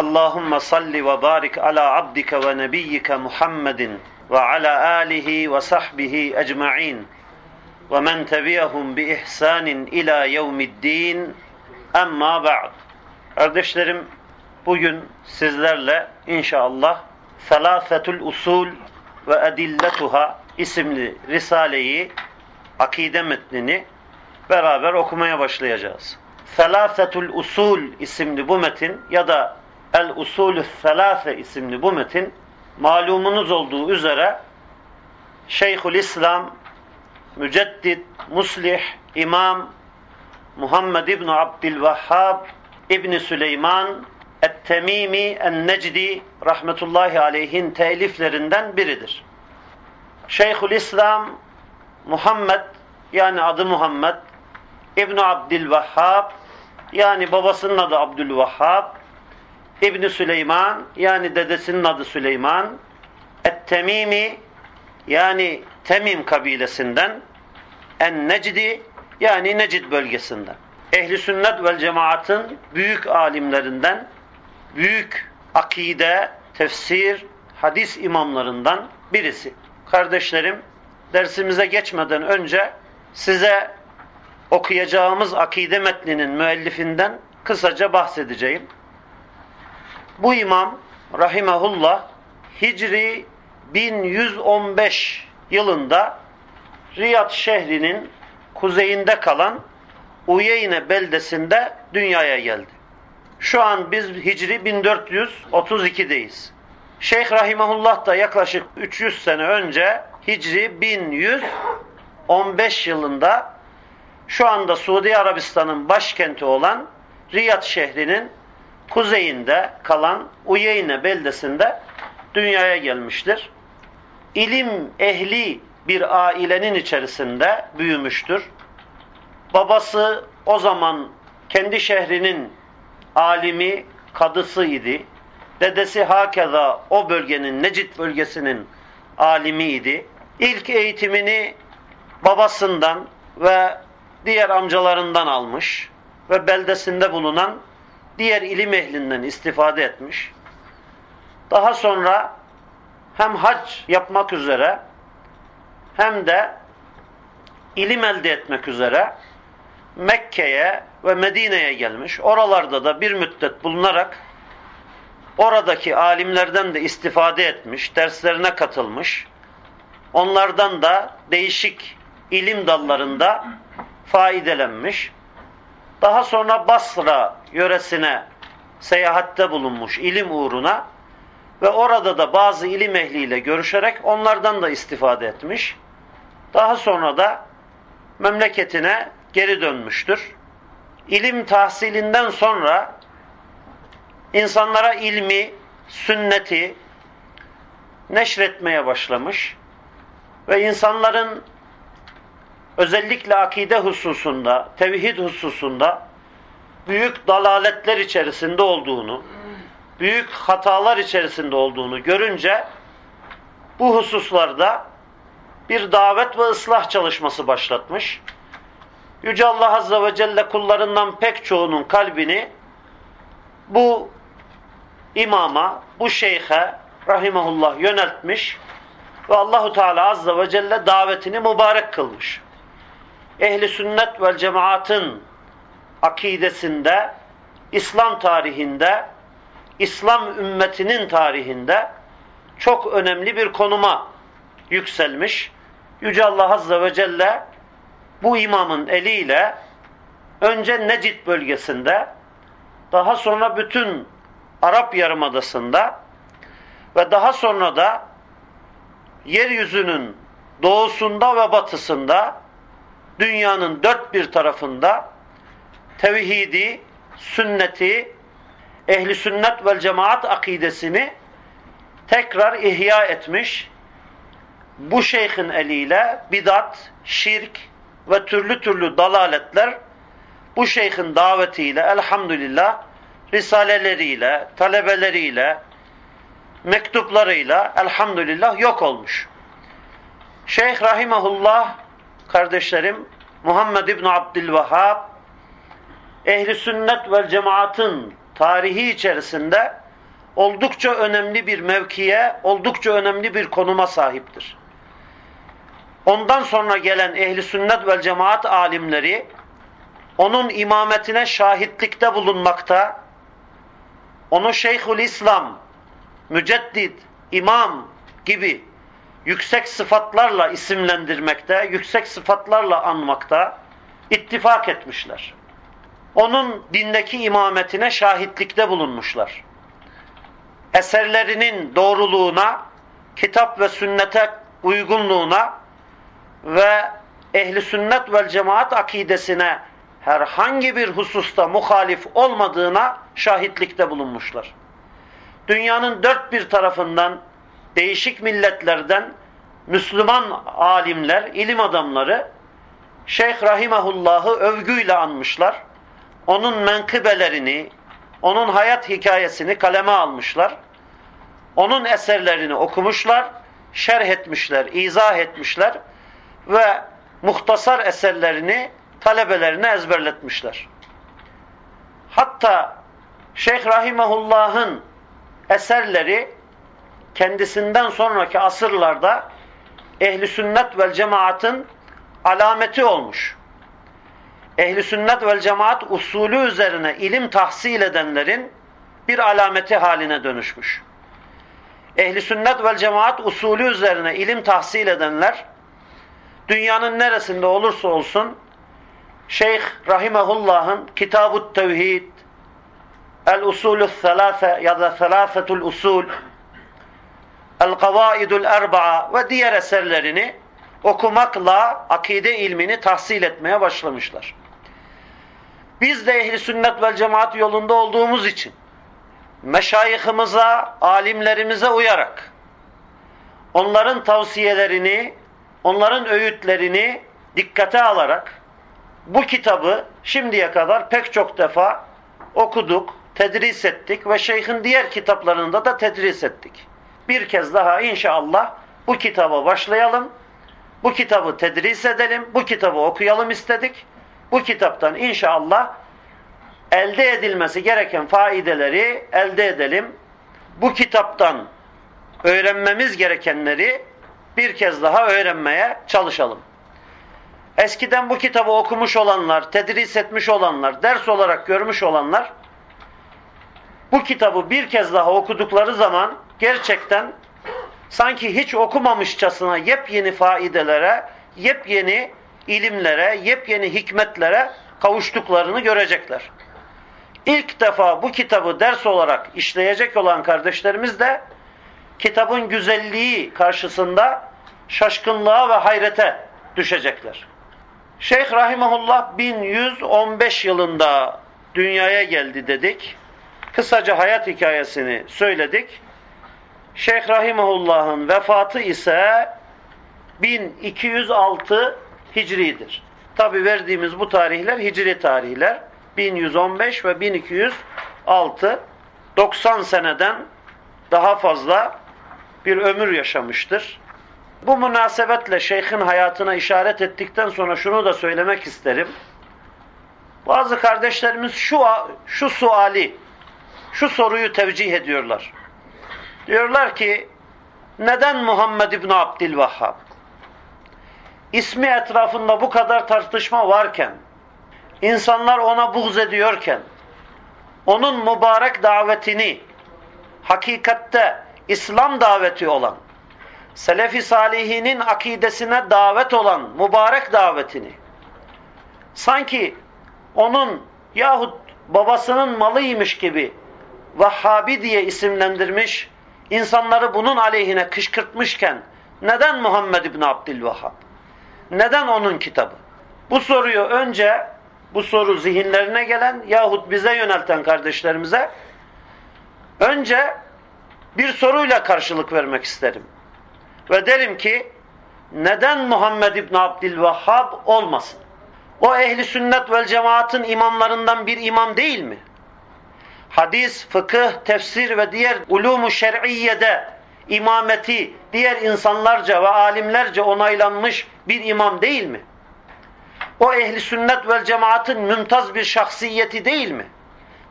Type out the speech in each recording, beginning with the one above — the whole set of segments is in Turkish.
Allahümme salli ve barik ala abdike ve nebiyyike Muhammedin ve ala alihi ve sahbihi ecma'in ve men tebiyahum bi ihsanin ila yevmiddin emma ba'd. Kardeşlerim bugün sizlerle inşallah Selâfetül Usul ve Edilletuha isimli Risale'yi, akide metnini beraber okumaya başlayacağız. Selâfetül Usul isimli bu metin ya da El Usulü Selase isimli bu metin malumunuz olduğu üzere Şeyhül İslam Müceddid, Muslih, İmam Muhammed İbn Abdülvehhab İbn Süleyman Et-Temimi En-Necdi rahmetullahi aleyhin teliflerinden biridir. Şeyhül İslam Muhammed yani adı Muhammed İbn Abdülvehhab yani babasının adı Abdülvehhab İbn Süleyman yani dedesinin adı Süleyman Et-Temimi yani Temim kabilesinden En-Necdi yani Necid bölgesinden. Ehli sünnet vel cemaatın büyük alimlerinden, büyük akide, tefsir, hadis imamlarından birisi. Kardeşlerim, dersimize geçmeden önce size okuyacağımız akide metninin müellifinden kısaca bahsedeceğim. Bu imam rahimahullah Hicri 1115 yılında Riyad şehrinin kuzeyinde kalan Uyeyne beldesinde dünyaya geldi. Şu an biz Hicri 1432'deyiz. Şeyh Rahimahullah da yaklaşık 300 sene önce Hicri 1115 yılında şu anda Suudi Arabistan'ın başkenti olan Riyad şehrinin kuzeyinde kalan Uyeyne beldesinde dünyaya gelmiştir. İlim ehli bir ailenin içerisinde büyümüştür. Babası o zaman kendi şehrinin alimi, kadısıydı. Dedesi hakeza o bölgenin, Necid bölgesinin alimiydi. İlk eğitimini babasından ve diğer amcalarından almış ve beldesinde bulunan diğer ilim ehlinden istifade etmiş. Daha sonra hem hac yapmak üzere hem de ilim elde etmek üzere Mekke'ye ve Medine'ye gelmiş. Oralarda da bir müddet bulunarak oradaki alimlerden de istifade etmiş, derslerine katılmış. Onlardan da değişik ilim dallarında faydelenmiş. Daha sonra Basra yöresine seyahatte bulunmuş ilim uğruna ve orada da bazı ilim ehliyle görüşerek onlardan da istifade etmiş. Daha sonra da memleketine geri dönmüştür. İlim tahsilinden sonra insanlara ilmi, sünneti neşretmeye başlamış ve insanların özellikle akide hususunda, tevhid hususunda büyük dalaletler içerisinde olduğunu, büyük hatalar içerisinde olduğunu görünce bu hususlarda bir davet ve ıslah çalışması başlatmış. Yüce Allah Azze ve Celle kullarından pek çoğunun kalbini bu imama, bu şeyhe rahimahullah yöneltmiş ve Allahu Teala Azze ve Celle davetini mübarek kılmış. Ehli sünnet vel cemaatın akidesinde, İslam tarihinde, İslam ümmetinin tarihinde çok önemli bir konuma yükselmiş. Yüce Allah Azze ve Celle bu imamın eliyle önce Necid bölgesinde daha sonra bütün Arap Yarımadası'nda ve daha sonra da yeryüzünün doğusunda ve batısında dünyanın dört bir tarafında tevhidi, sünneti ehli sünnet vel cemaat akidesini tekrar ihya etmiş. Bu şeyhin eliyle bidat, şirk ve türlü türlü dalaletler bu şeyhin davetiyle elhamdülillah risaleleriyle, talebeleriyle, mektuplarıyla elhamdülillah yok olmuş. Şeyh Rahimahullah kardeşlerim Muhammed İbn Abdülvehhab ehli sünnet ve cemaatın tarihi içerisinde oldukça önemli bir mevkiye, oldukça önemli bir konuma sahiptir. Ondan sonra gelen ehli sünnet ve cemaat alimleri onun imametine şahitlikte bulunmakta, onu Şeyhül İslam, Müceddid, İmam gibi yüksek sıfatlarla isimlendirmekte, yüksek sıfatlarla anmakta ittifak etmişler. Onun dindeki imametine şahitlikte bulunmuşlar. Eserlerinin doğruluğuna, kitap ve sünnete uygunluğuna ve ehli sünnet vel cemaat akidesine herhangi bir hususta muhalif olmadığına şahitlikte bulunmuşlar. Dünyanın dört bir tarafından değişik milletlerden Müslüman alimler, ilim adamları Şeyh Rahimahullah'ı övgüyle anmışlar. Onun menkıbelerini, onun hayat hikayesini kaleme almışlar. Onun eserlerini okumuşlar, şerh etmişler, izah etmişler ve muhtasar eserlerini talebelerine ezberletmişler. Hatta Şeyh Rahimahullah'ın eserleri kendisinden sonraki asırlarda ehli sünnet vel cemaatın alameti olmuş. Ehli sünnet vel cemaat usulü üzerine ilim tahsil edenlerin bir alameti haline dönüşmüş. Ehli sünnet vel cemaat usulü üzerine ilim tahsil edenler dünyanın neresinde olursa olsun Şeyh Rahimahullah'ın Kitab-ı Tevhid, El-Usulü Thalâfe ya da Thalâfetul Usul, El-Kavaidul Erba'a ve diğer eserlerini okumakla akide ilmini tahsil etmeye başlamışlar. Biz de ehli sünnet vel cemaat yolunda olduğumuz için meşayihimize, alimlerimize uyarak onların tavsiyelerini, onların öğütlerini dikkate alarak bu kitabı şimdiye kadar pek çok defa okuduk, tedris ettik ve şeyhin diğer kitaplarında da tedris ettik. Bir kez daha inşallah bu kitaba başlayalım, bu kitabı tedris edelim, bu kitabı okuyalım istedik. Bu kitaptan inşallah elde edilmesi gereken faideleri elde edelim. Bu kitaptan öğrenmemiz gerekenleri bir kez daha öğrenmeye çalışalım. Eskiden bu kitabı okumuş olanlar, tedris etmiş olanlar, ders olarak görmüş olanlar bu kitabı bir kez daha okudukları zaman gerçekten sanki hiç okumamışçasına yepyeni faidelere, yepyeni ilimlere, yepyeni hikmetlere kavuştuklarını görecekler. İlk defa bu kitabı ders olarak işleyecek olan kardeşlerimiz de kitabın güzelliği karşısında şaşkınlığa ve hayrete düşecekler. Şeyh Rahimahullah 1115 yılında dünyaya geldi dedik. Kısaca hayat hikayesini söyledik. Şeyh Rahimahullah'ın vefatı ise 1206 Hicri'dir. Tabi verdiğimiz bu tarihler Hicri tarihler. 1115 ve 1206 90 seneden daha fazla bir ömür yaşamıştır. Bu münasebetle şeyhin hayatına işaret ettikten sonra şunu da söylemek isterim. Bazı kardeşlerimiz şu şu suali, şu soruyu tevcih ediyorlar. Diyorlar ki neden Muhammed İbni Abdülvahhab? İsmi etrafında bu kadar tartışma varken, insanlar ona buğz ediyorken, onun mübarek davetini, hakikatte İslam daveti olan, Selefi Salihinin akidesine davet olan mübarek davetini, sanki onun yahut babasının malıymış gibi Vahhabi diye isimlendirmiş, insanları bunun aleyhine kışkırtmışken neden Muhammed İbni Abdülvahhab? Neden onun kitabı? Bu soruyu önce bu soru zihinlerine gelen yahut bize yönelten kardeşlerimize Önce bir soruyla karşılık vermek isterim. Ve derim ki neden Muhammed İbn Abdülvehhab olmasın? O ehli sünnet vel cemaatın imamlarından bir imam değil mi? Hadis, fıkıh, tefsir ve diğer ulumu şer'iyyede imameti diğer insanlarca ve alimlerce onaylanmış bir imam değil mi? O ehli sünnet vel cemaatın mümtaz bir şahsiyeti değil mi?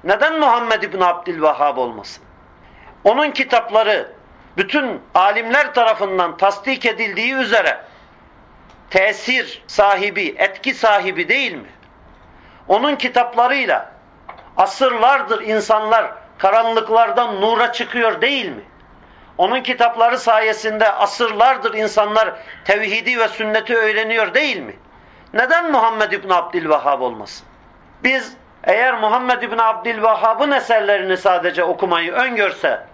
Neden Muhammed İbn Abdülvehhab olmasın? Onun kitapları bütün alimler tarafından tasdik edildiği üzere tesir sahibi, etki sahibi değil mi? Onun kitaplarıyla asırlardır insanlar karanlıklardan nura çıkıyor değil mi? Onun kitapları sayesinde asırlardır insanlar tevhidi ve sünneti öğreniyor değil mi? Neden Muhammed İbn Abdülvehhab olmasın? Biz eğer Muhammed İbn Abdülvehhab'ın eserlerini sadece okumayı öngörse,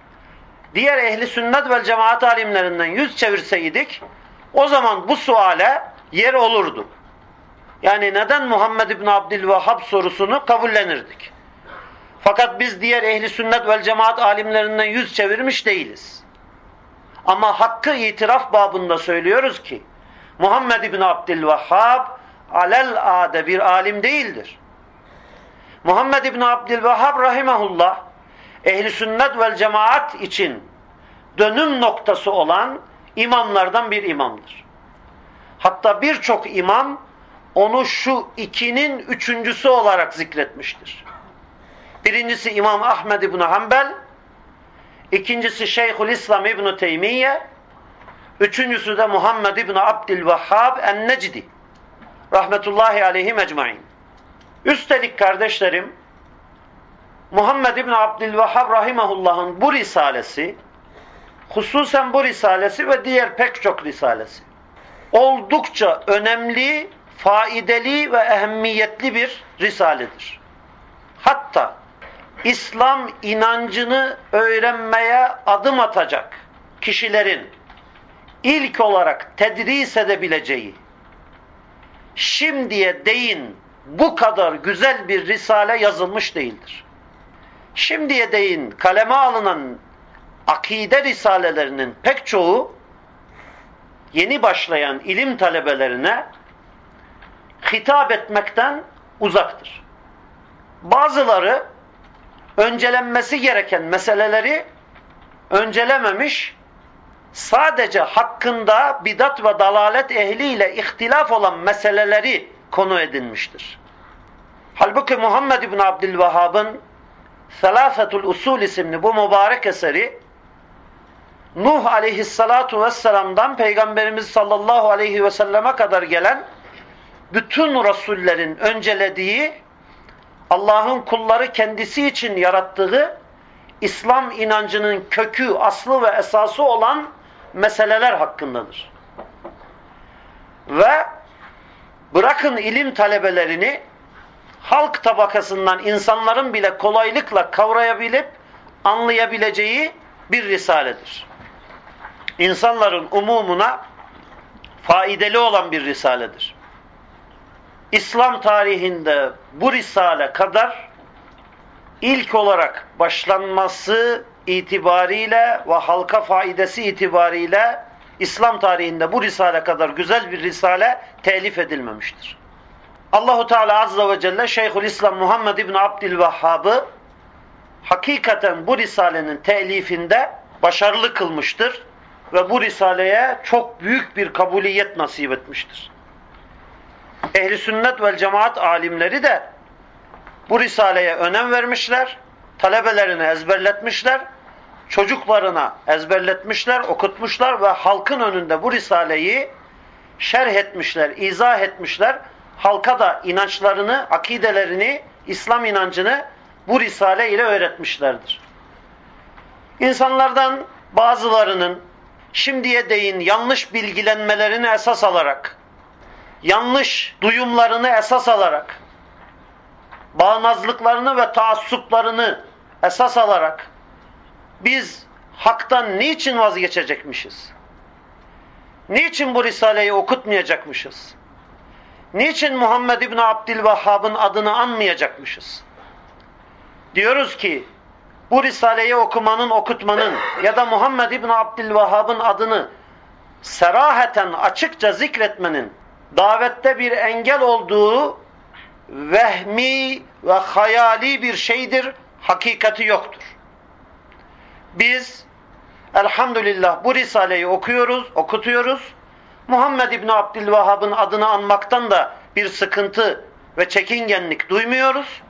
diğer ehli sünnet ve cemaat alimlerinden yüz çevirseydik, o zaman bu suale yer olurdu. Yani neden Muhammed İbn Abdülvehhab sorusunu kabullenirdik. Fakat biz diğer ehli sünnet ve cemaat alimlerinden yüz çevirmiş değiliz. Ama hakkı itiraf babında söylüyoruz ki Muhammed İbn Abdülvehhab alel ade bir alim değildir. Muhammed İbn Abdülvehhab rahimahullah ehli sünnet vel cemaat için dönüm noktası olan imamlardan bir imamdır. Hatta birçok imam onu şu ikinin üçüncüsü olarak zikretmiştir. Birincisi İmam Ahmed İbn Hanbel, ikincisi Şeyhül İslam İbn Teymiye, üçüncüsü de Muhammed İbn Abdülvehhab en-Necdi. Rahmetullahi aleyhi mecmain. Üstelik kardeşlerim, Muhammed İbn Abdülvehhab rahimahullah'ın bu risalesi, hususen bu risalesi ve diğer pek çok risalesi, oldukça önemli, faidalı ve ehemmiyetli bir risaledir. Hatta İslam inancını öğrenmeye adım atacak kişilerin ilk olarak tedris edebileceği, şimdiye değin bu kadar güzel bir risale yazılmış değildir. Şimdiye değin kaleme alınan akide risalelerinin pek çoğu yeni başlayan ilim talebelerine hitap etmekten uzaktır. Bazıları öncelenmesi gereken meseleleri öncelememiş, sadece hakkında bidat ve dalalet ehliyle ihtilaf olan meseleleri konu edinmiştir. Halbuki Muhammed İbn Abdülvehhab'ın Selâfetul Usul isimli bu mübarek eseri Nuh aleyhissalatu vesselam'dan Peygamberimiz sallallahu aleyhi ve selleme kadar gelen bütün Resullerin öncelediği Allah'ın kulları kendisi için yarattığı İslam inancının kökü, aslı ve esası olan meseleler hakkındadır. Ve bırakın ilim talebelerini halk tabakasından insanların bile kolaylıkla kavrayabilip anlayabileceği bir risaledir. İnsanların umumuna faydalı olan bir risaledir. İslam tarihinde bu risale kadar ilk olarak başlanması itibariyle ve halka faidesi itibariyle İslam tarihinde bu risale kadar güzel bir risale telif edilmemiştir. Allahu Teala azze ve celle Şeyhül İslam Muhammed İbn Abdülvehhab'ı hakikaten bu risalenin telifinde başarılı kılmıştır ve bu risaleye çok büyük bir kabuliyet nasip etmiştir. Ehli sünnet vel cemaat alimleri de bu risaleye önem vermişler, talebelerini ezberletmişler, çocuklarına ezberletmişler, okutmuşlar ve halkın önünde bu risaleyi şerh etmişler, izah etmişler. Halka da inançlarını, akidelerini, İslam inancını bu risale ile öğretmişlerdir. İnsanlardan bazılarının şimdiye değin yanlış bilgilenmelerini esas alarak, yanlış duyumlarını esas alarak, bağnazlıklarını ve taassuplarını esas alarak biz haktan niçin vazgeçecekmişiz? Niçin bu Risale'yi okutmayacakmışız? Niçin Muhammed İbni Abdülvahhab'ın adını anmayacakmışız? Diyoruz ki bu Risale'yi okumanın, okutmanın ya da Muhammed İbni Abdülvahhab'ın adını seraheten açıkça zikretmenin davette bir engel olduğu vehmi ve hayali bir şeydir, hakikati yoktur. Biz elhamdülillah bu Risale'yi okuyoruz, okutuyoruz. Muhammed İbni Abdülvahhab'ın adını anmaktan da bir sıkıntı ve çekingenlik duymuyoruz.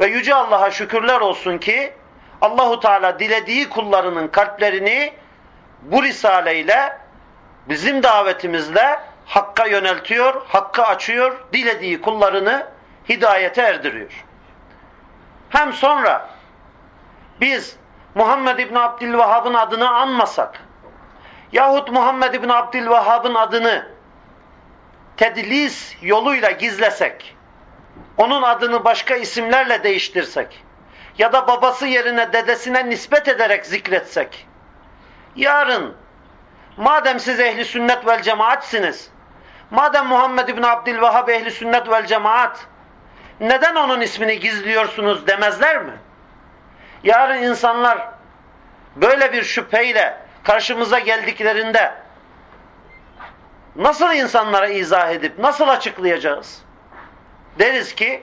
Ve Yüce Allah'a şükürler olsun ki Allahu Teala dilediği kullarının kalplerini bu risaleyle bizim davetimizle hakka yöneltiyor, hakkı açıyor, dilediği kullarını hidayete erdiriyor. Hem sonra biz Muhammed İbni Abdülvahhab'ın adını anmasak yahut Muhammed İbni Abdülvahhab'ın adını tedlis yoluyla gizlesek, onun adını başka isimlerle değiştirsek ya da babası yerine dedesine nispet ederek zikretsek, yarın madem siz ehli sünnet vel cemaatsiniz, madem Muhammed İbni Abdülvahhab ehli sünnet vel cemaat, neden onun ismini gizliyorsunuz demezler mi? Yarın insanlar böyle bir şüpheyle karşımıza geldiklerinde nasıl insanlara izah edip nasıl açıklayacağız? Deriz ki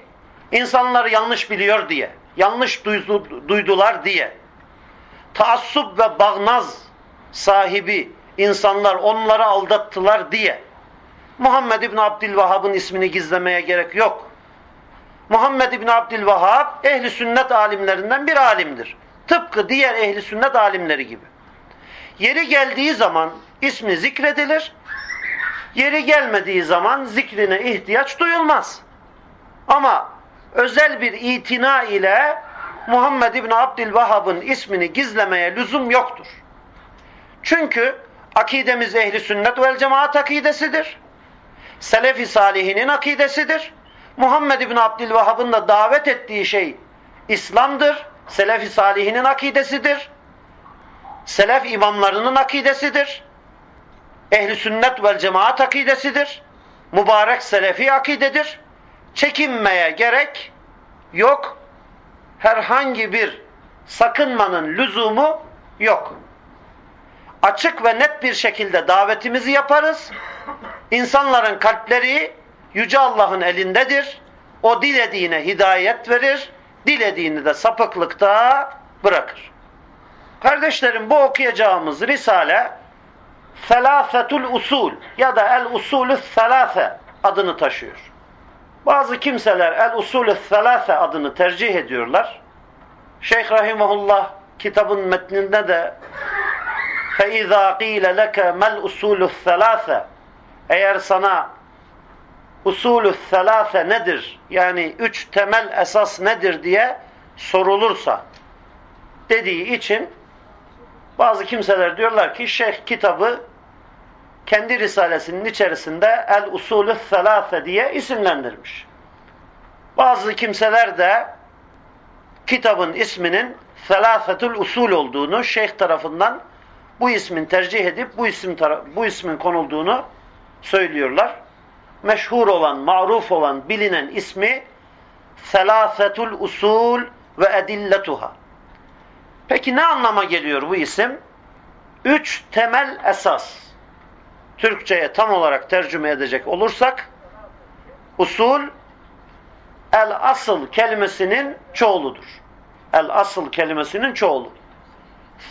insanlar yanlış biliyor diye, yanlış duydu, duydular diye taassup ve bağnaz sahibi insanlar onları aldattılar diye Muhammed İbni Abdülvahhab'ın ismini gizlemeye gerek yok. Muhammed İbni Abdülvahhab ehli sünnet alimlerinden bir alimdir. Tıpkı diğer ehli sünnet alimleri gibi. Yeri geldiği zaman ismi zikredilir. Yeri gelmediği zaman zikrine ihtiyaç duyulmaz. Ama özel bir itina ile Muhammed İbni Abdülvahhab'ın ismini gizlemeye lüzum yoktur. Çünkü akidemiz ehli sünnet vel cemaat akidesidir. Selefi salihinin akidesidir. Muhammed İbni Abdülvahhab'ın da davet ettiği şey İslam'dır. Selefi salihinin akidesidir. Selef imamlarının akidesidir. Ehli sünnet vel cemaat akidesidir. Mübarek selefi akidedir. Çekinmeye gerek yok. Herhangi bir sakınmanın lüzumu yok. Açık ve net bir şekilde davetimizi yaparız. İnsanların kalpleri Yüce Allah'ın elindedir. O dilediğine hidayet verir, dilediğini de sapıklıkta bırakır. Kardeşlerim bu okuyacağımız Risale Selafetul Usul ya da El Usulü Selase adını taşıyor. Bazı kimseler El Usulü Selase adını tercih ediyorlar. Şeyh Rahimahullah kitabın metninde de فَاِذَا قِيلَ لَكَ مَا الْاُسُولُ الثَّلَاثَ Eğer sana usulü selase nedir? Yani üç temel esas nedir diye sorulursa dediği için bazı kimseler diyorlar ki şeyh kitabı kendi risalesinin içerisinde el usulü selase diye isimlendirmiş. Bazı kimseler de kitabın isminin selasetul usul olduğunu şeyh tarafından bu ismin tercih edip bu isim bu ismin konulduğunu söylüyorlar. Meşhur olan, maruf olan, bilinen ismi Selâfetul usul ve edilletuha. Peki ne anlama geliyor bu isim? Üç temel esas. Türkçe'ye tam olarak tercüme edecek olursak usul el asıl kelimesinin çoğuludur. El asıl kelimesinin çoğulu.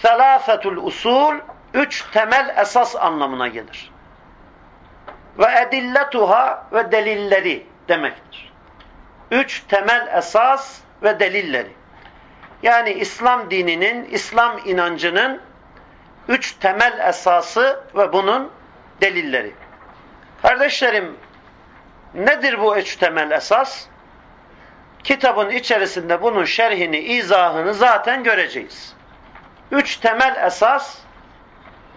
Selâfetul usul üç temel esas anlamına gelir. Ve edilletuha ve delilleri demektir. Üç temel esas ve delilleri. Yani İslam dininin, İslam inancının üç temel esası ve bunun delilleri. Kardeşlerim, nedir bu üç temel esas? Kitabın içerisinde bunun şerhini, izahını zaten göreceğiz. Üç temel esas,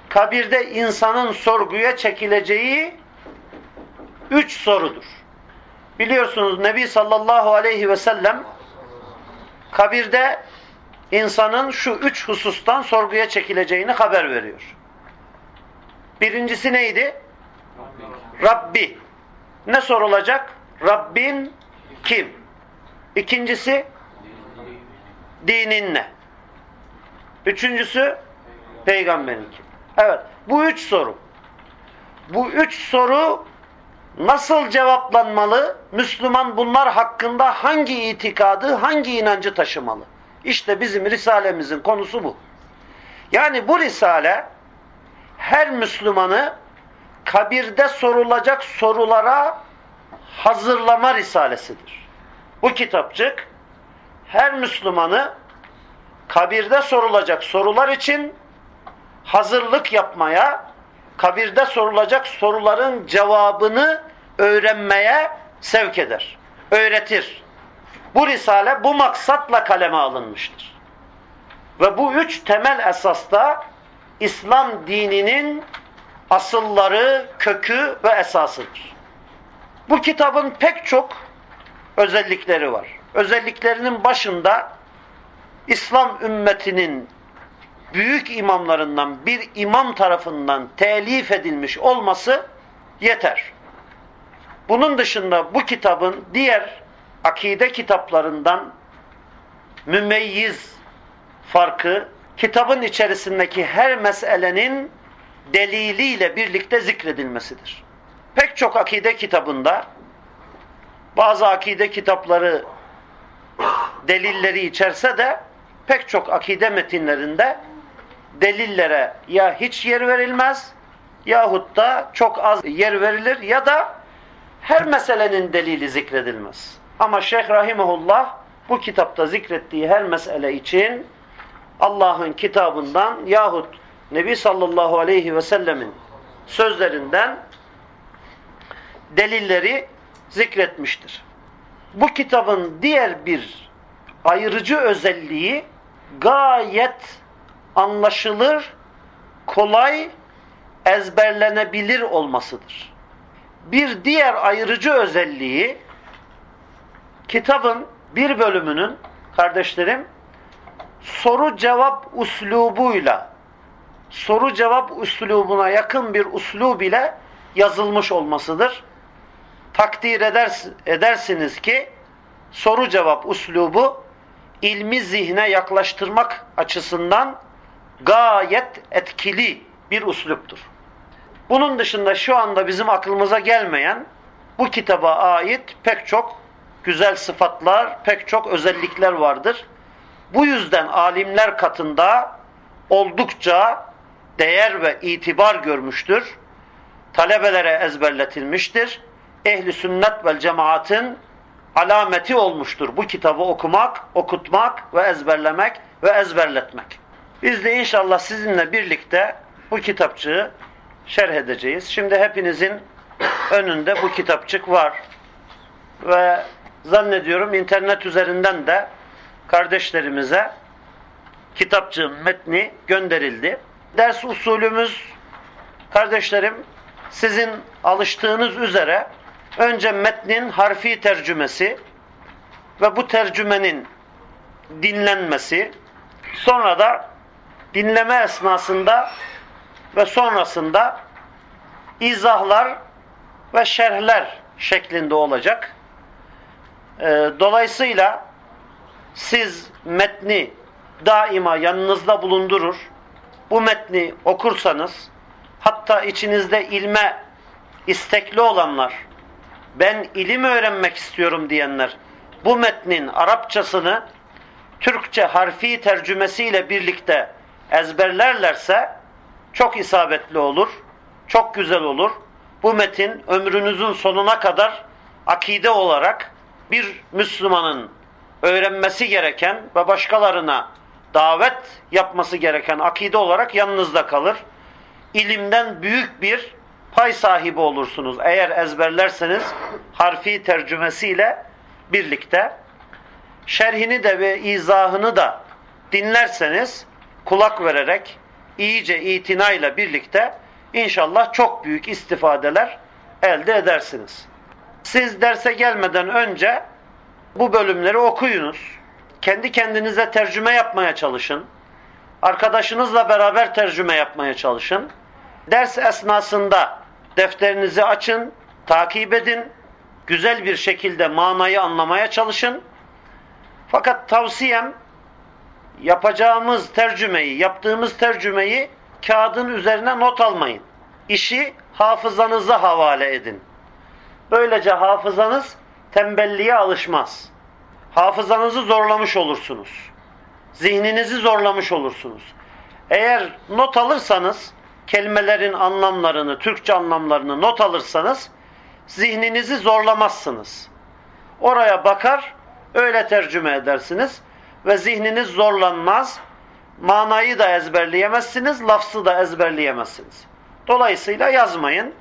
kabirde insanın sorguya çekileceği üç sorudur. Biliyorsunuz Nebi sallallahu aleyhi ve sellem kabirde insanın şu üç husustan sorguya çekileceğini haber veriyor. Birincisi neydi? Rabbi. Ne sorulacak? Rabbin kim? İkincisi dinin ne? Üçüncüsü peygamberinki. Evet. Bu üç soru. Bu üç soru nasıl cevaplanmalı? Müslüman bunlar hakkında hangi itikadı, hangi inancı taşımalı? İşte bizim Risalemizin konusu bu. Yani bu Risale her Müslümanı kabirde sorulacak sorulara hazırlama risalesidir. Bu kitapçık her Müslümanı kabirde sorulacak sorular için hazırlık yapmaya, kabirde sorulacak soruların cevabını öğrenmeye sevk eder, öğretir. Bu risale bu maksatla kaleme alınmıştır. Ve bu üç temel esasta İslam dininin asılları, kökü ve esasıdır. Bu kitabın pek çok özellikleri var. Özelliklerinin başında İslam ümmetinin büyük imamlarından bir imam tarafından telif edilmiş olması yeter. Bunun dışında bu kitabın diğer akide kitaplarından mümeyyiz farkı, kitabın içerisindeki her meselenin deliliyle birlikte zikredilmesidir. Pek çok akide kitabında bazı akide kitapları delilleri içerse de pek çok akide metinlerinde delillere ya hiç yer verilmez yahut da çok az yer verilir ya da her meselenin delili zikredilmez. Ama Şeyh Rahimullah bu kitapta zikrettiği her mesele için Allah'ın kitabından yahut Nebi sallallahu aleyhi ve sellemin sözlerinden delilleri zikretmiştir. Bu kitabın diğer bir ayırıcı özelliği gayet anlaşılır, kolay, ezberlenebilir olmasıdır. Bir diğer ayırıcı özelliği kitabın bir bölümünün kardeşlerim soru cevap uslubuyla soru cevap uslubuna yakın bir uslub ile yazılmış olmasıdır. Takdir edersiniz ki soru cevap uslubu ilmi zihne yaklaştırmak açısından gayet etkili bir usluptur. Bunun dışında şu anda bizim aklımıza gelmeyen bu kitaba ait pek çok güzel sıfatlar, pek çok özellikler vardır. Bu yüzden alimler katında oldukça değer ve itibar görmüştür. Talebelere ezberletilmiştir. Ehli sünnet vel cemaatın alameti olmuştur bu kitabı okumak, okutmak ve ezberlemek ve ezberletmek. Biz de inşallah sizinle birlikte bu kitapçığı şerh edeceğiz. Şimdi hepinizin önünde bu kitapçık var. Ve zannediyorum internet üzerinden de kardeşlerimize kitapçığın metni gönderildi. Ders usulümüz kardeşlerim sizin alıştığınız üzere önce metnin harfi tercümesi ve bu tercümenin dinlenmesi sonra da dinleme esnasında ve sonrasında izahlar ve şerhler şeklinde olacak. Ee, dolayısıyla siz metni daima yanınızda bulundurur, bu metni okursanız, hatta içinizde ilme istekli olanlar, ben ilim öğrenmek istiyorum diyenler, bu metnin Arapçasını Türkçe harfi tercümesiyle birlikte ezberlerlerse çok isabetli olur, çok güzel olur. Bu metin ömrünüzün sonuna kadar akide olarak bir Müslümanın öğrenmesi gereken ve başkalarına davet yapması gereken akide olarak yanınızda kalır. İlimden büyük bir pay sahibi olursunuz. Eğer ezberlerseniz harfi tercümesiyle birlikte şerhini de ve izahını da dinlerseniz kulak vererek iyice itinayla birlikte inşallah çok büyük istifadeler elde edersiniz. Siz derse gelmeden önce bu bölümleri okuyunuz. Kendi kendinize tercüme yapmaya çalışın. Arkadaşınızla beraber tercüme yapmaya çalışın. Ders esnasında defterinizi açın, takip edin. Güzel bir şekilde manayı anlamaya çalışın. Fakat tavsiyem yapacağımız tercümeyi, yaptığımız tercümeyi kağıdın üzerine not almayın. İşi hafızanıza havale edin. Böylece hafızanız tembelliğe alışmaz. Hafızanızı zorlamış olursunuz. Zihninizi zorlamış olursunuz. Eğer not alırsanız, kelimelerin anlamlarını, Türkçe anlamlarını not alırsanız, zihninizi zorlamazsınız. Oraya bakar, öyle tercüme edersiniz ve zihniniz zorlanmaz. Manayı da ezberleyemezsiniz, lafzı da ezberleyemezsiniz. Dolayısıyla yazmayın.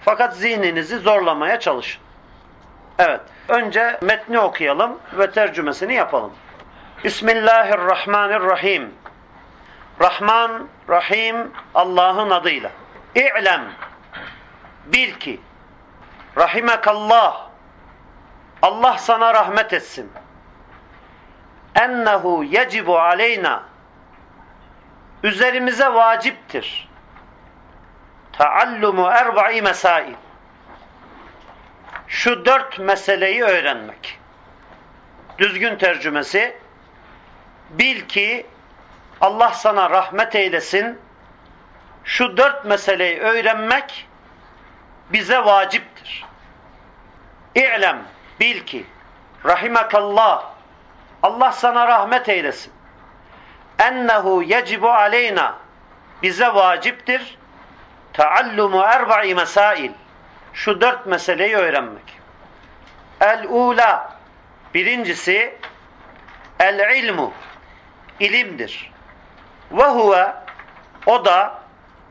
Fakat zihninizi zorlamaya çalışın. Evet. Önce metni okuyalım ve tercümesini yapalım. Bismillahirrahmanirrahim. Rahman, Rahim Allah'ın adıyla. İ'lem. Bil ki. Rahimekallah. Allah sana rahmet etsin. Ennehu yecibu aleyna. Üzerimize vaciptir. Taallumu erba'i mesail. Şu dört meseleyi öğrenmek. Düzgün tercümesi. Bil ki Allah sana rahmet eylesin. Şu dört meseleyi öğrenmek bize vaciptir. İ'lem, bil ki, rahimekallah, Allah sana rahmet eylesin. Ennehu yecibu aleyna, bize vaciptir. Taallumu erba'i mesail, şu dört meseleyi öğrenmek. El-ula, birincisi, el-ilmu, ilimdir. Ve huve o da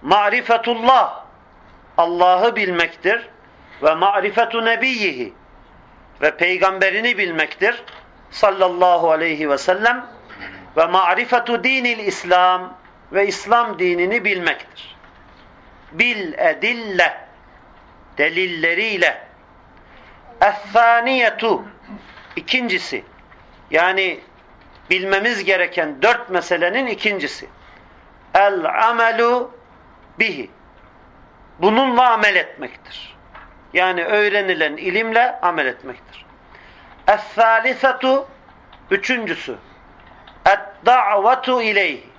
marifetullah Allah'ı bilmektir ve marifetu nebiyyihi ve peygamberini bilmektir sallallahu aleyhi ve sellem ve marifetu dinil İslam ve İslam dinini bilmektir. Bil edille delilleriyle Ethaniyetu ikincisi yani bilmemiz gereken dört meselenin ikincisi. El amelu bihi. Bununla amel etmektir. Yani öğrenilen ilimle amel etmektir. Es-salisetu üçüncüsü. Et-da'vetu ileyhi.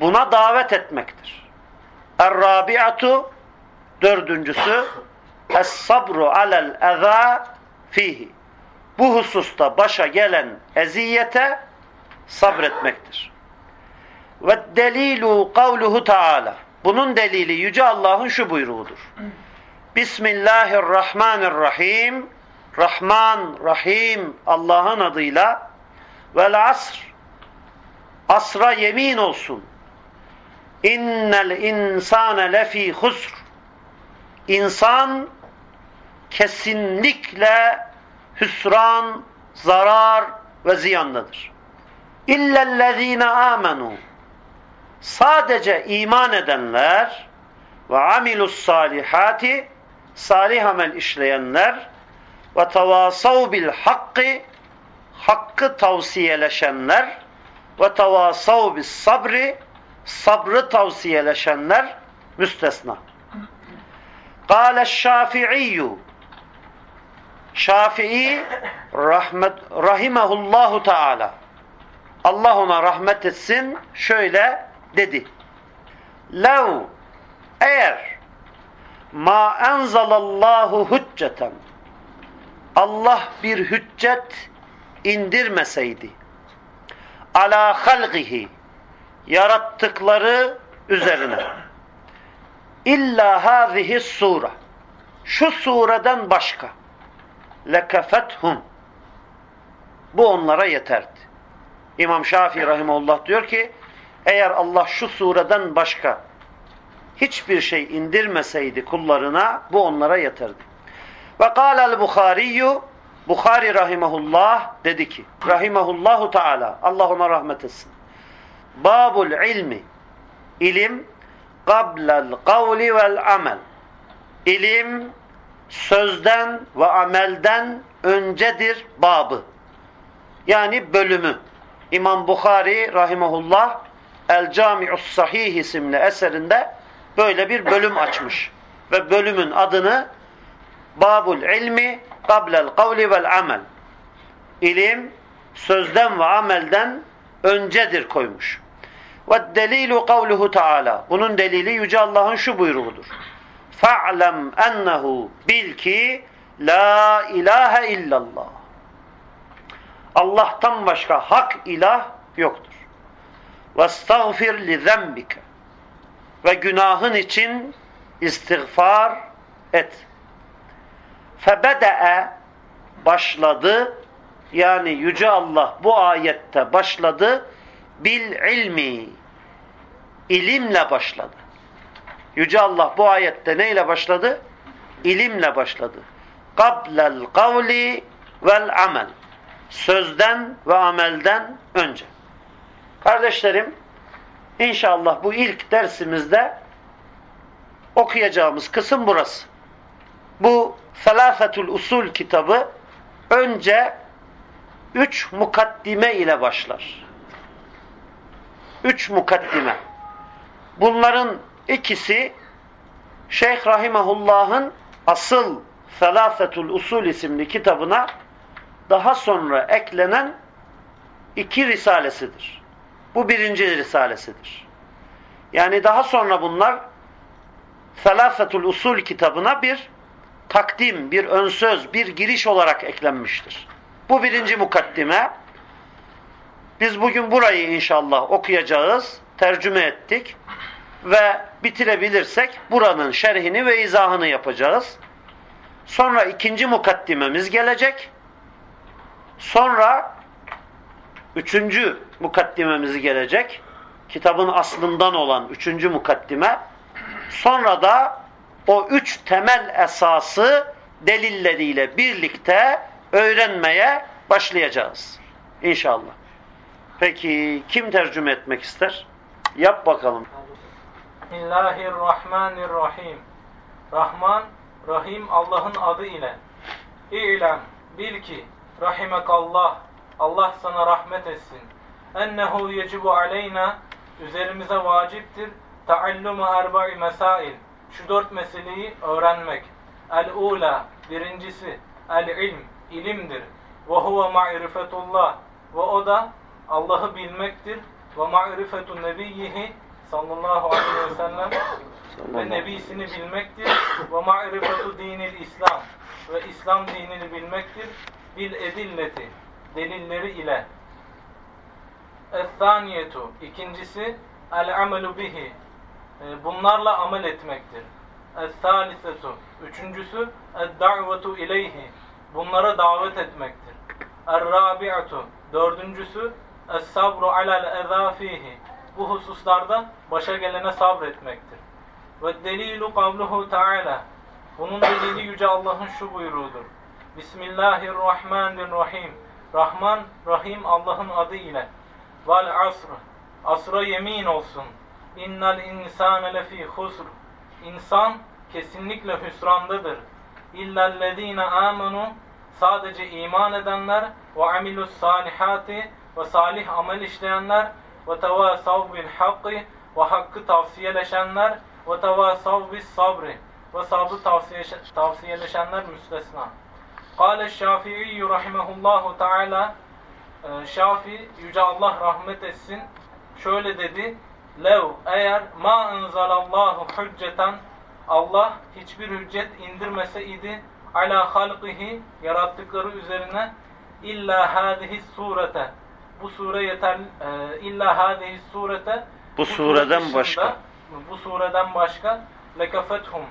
Buna davet etmektir. Er-rabi'atu dördüncüsü. Es-sabru alel eza fihi. Bu hususta başa gelen eziyete sabretmektir. Ve delilu kavluhu taala. Bunun delili yüce Allah'ın şu buyruğudur. Bismillahirrahmanirrahim. Rahman, Rahim Allah'ın adıyla vel asr asra yemin olsun. İnnel insane lefî husr İnsan kesinlikle hüsran, zarar ve ziyandadır. İllellezîne âmenû. Sadece iman edenler ve amilus salihati salih amel işleyenler ve tavasav bil hakkı hakkı tavsiyeleşenler ve tavasav bis sabri sabrı tavsiyeleşenler müstesna. Kâle şafi'iyyü Şafii rahmet, rahimehullahu teala Allah ona rahmet etsin şöyle dedi. Lev eğer ma enzalallahu hücceten Allah bir hüccet indirmeseydi ala halgihi yarattıkları üzerine illa hazihi sure şu sureden başka lekefethum bu onlara yeterdi. İmam Şafii rahimullah diyor ki eğer Allah şu sureden başka hiçbir şey indirmeseydi kullarına bu onlara yeterdi. Ve kâlel Bukhariyyü Bukhari rahimahullah dedi ki rahimahullahu teala Allah ona rahmet etsin. Babul ilmi ilim qablel kavli vel amel ilim sözden ve amelden öncedir babı. Yani bölümü. İmam Bukhari rahimahullah El Cami'us Sahih isimli eserinde böyle bir bölüm açmış. Ve bölümün adını Babul ilmi qablel kavli vel amel. İlim sözden ve amelden öncedir koymuş. Ve delilu kavluhu Teala. Bunun delili Yüce Allah'ın şu buyruğudur. Fa'lem ennehu bil ki la ilahe illallah. Allah'tan başka hak ilah yoktur. Li zembike. Ve günahın için istiğfar et. Febede'e başladı. Yani Yüce Allah bu ayette başladı. Bil ilmi. ilimle başladı. Yüce Allah bu ayette neyle başladı? İlimle başladı. Qablel kavli vel amel. Sözden ve amelden önce. Kardeşlerim, inşallah bu ilk dersimizde okuyacağımız kısım burası. Bu Felafetul Usul kitabı önce üç mukaddime ile başlar. Üç mukaddime. Bunların ikisi Şeyh Rahimahullah'ın asıl Felafetul Usul isimli kitabına daha sonra eklenen iki risalesidir. Bu birinci risalesidir. Yani daha sonra bunlar Felafetul Usul kitabına bir takdim, bir önsöz, bir giriş olarak eklenmiştir. Bu birinci mukaddime. Biz bugün burayı inşallah okuyacağız, tercüme ettik ve bitirebilirsek buranın şerhini ve izahını yapacağız. Sonra ikinci mukaddimemiz gelecek. Sonra üçüncü mukaddimemiz gelecek. Kitabın aslından olan üçüncü mukaddime. Sonra da o üç temel esası delilleriyle birlikte öğrenmeye başlayacağız. İnşallah. Peki kim tercüme etmek ister? Yap bakalım. Bismillahirrahmanirrahim. Rahman, Rahim Allah'ın adı ile. İ'lem, bil ki, rahimekallah, Allah sana rahmet etsin. Ennehu yecibu aleyna, üzerimize vaciptir, taallumu erba'i mesail, şu dört meseleyi öğrenmek. El-ula, birincisi, el-ilm, ilimdir. Ve huve ma'rifetullah, ve o da Allah'ı bilmektir. Ve ma'rifetu nebiyyihi, sallallahu aleyhi ve sellem, ve nebisini bilmektir. Ve ma'rifetu dinil İslam, ve İslam dinini bilmektir. Bil edilleti, delilleri ile. Es-saniyetu, ikincisi, el-amelu bihi, e, bunlarla amel etmektir. Es-salisetu, üçüncüsü, ed-da'vetu ileyhi, bunlara davet etmektir. Er-rabi'atu, dördüncüsü, es-sabru alel eza fihi, bu hususlarda başa gelene sabretmektir. Ve delilu kavluhu Teala, bunun delili Yüce Allah'ın şu buyruğudur. Bismillahirrahmanirrahim. Rahman, Rahim Allah'ın adı ile. Vel asr. Asra yemin olsun. İnnel insane lefî husr. İnsan kesinlikle hüsrandadır. İllellezîne âmenû. Sadece iman edenler ve amilus salihati ve salih amel işleyenler ve tevasav bil hakkı ve hakkı tavsiyeleşenler ve tevasav bis sabri ve sabrı tavsiye, tavsiyeleşenler müstesna. Kale Şafii rahimehullahu teala Şafi Yüce Allah rahmet etsin şöyle dedi lev eğer ma enzalallahu hücceten Allah hiçbir hüccet indirmese idi ala halqihi yarattıkları üzerine illa hadihi surete bu sure yeter e, illa hadihi surete bu, bu sureden sure başka bu sureden başka lekafethum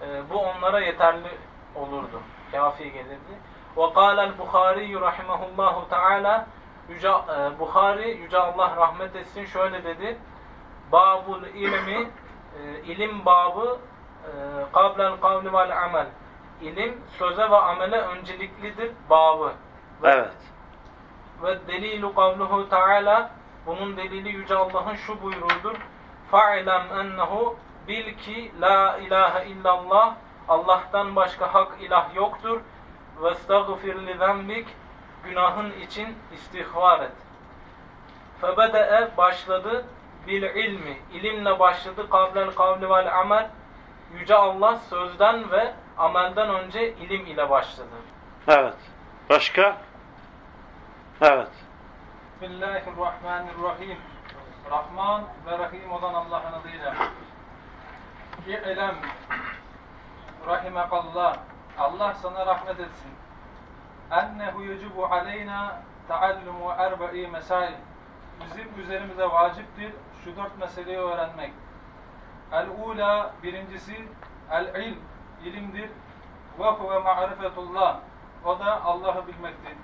e, bu onlara yeterli olurdu. Kafi gelirdi. Ve kâlel Bukhari rahimehullahu teala Yüce, e, Bukhari Yüce Allah rahmet etsin şöyle dedi. Babul ilmi e, ilim babı e, kablel kavli vel amel ilim söze ve amele önceliklidir babı. Ve, evet. Ve delilu kavluhu teala bunun delili Yüce Allah'ın şu buyruğudur. Fa'ilem ennehu bil ki la ilahe illallah Allah'tan başka hak ilah yoktur. Ve estağfir li zembik günahın için istihvar et. Febede'e başladı bil ilmi. ilimle başladı. Kavlel kavli vel amel. Yüce Allah sözden ve amelden önce ilim ile başladı. Evet. Başka? Evet. Bismillahirrahmanirrahim. Rahman ve Rahim olan Allah'ın adıyla. İ'lem rahimekallah. Allah sana rahmet etsin. Ennehu yecibu aleyna taallumu erba'i mesail. Bizim üzerimize vaciptir şu dört meseleyi öğrenmek. El-ula birincisi el-ilm ilimdir. Ve huve ma'rifetullah. O da Allah'ı bilmektir.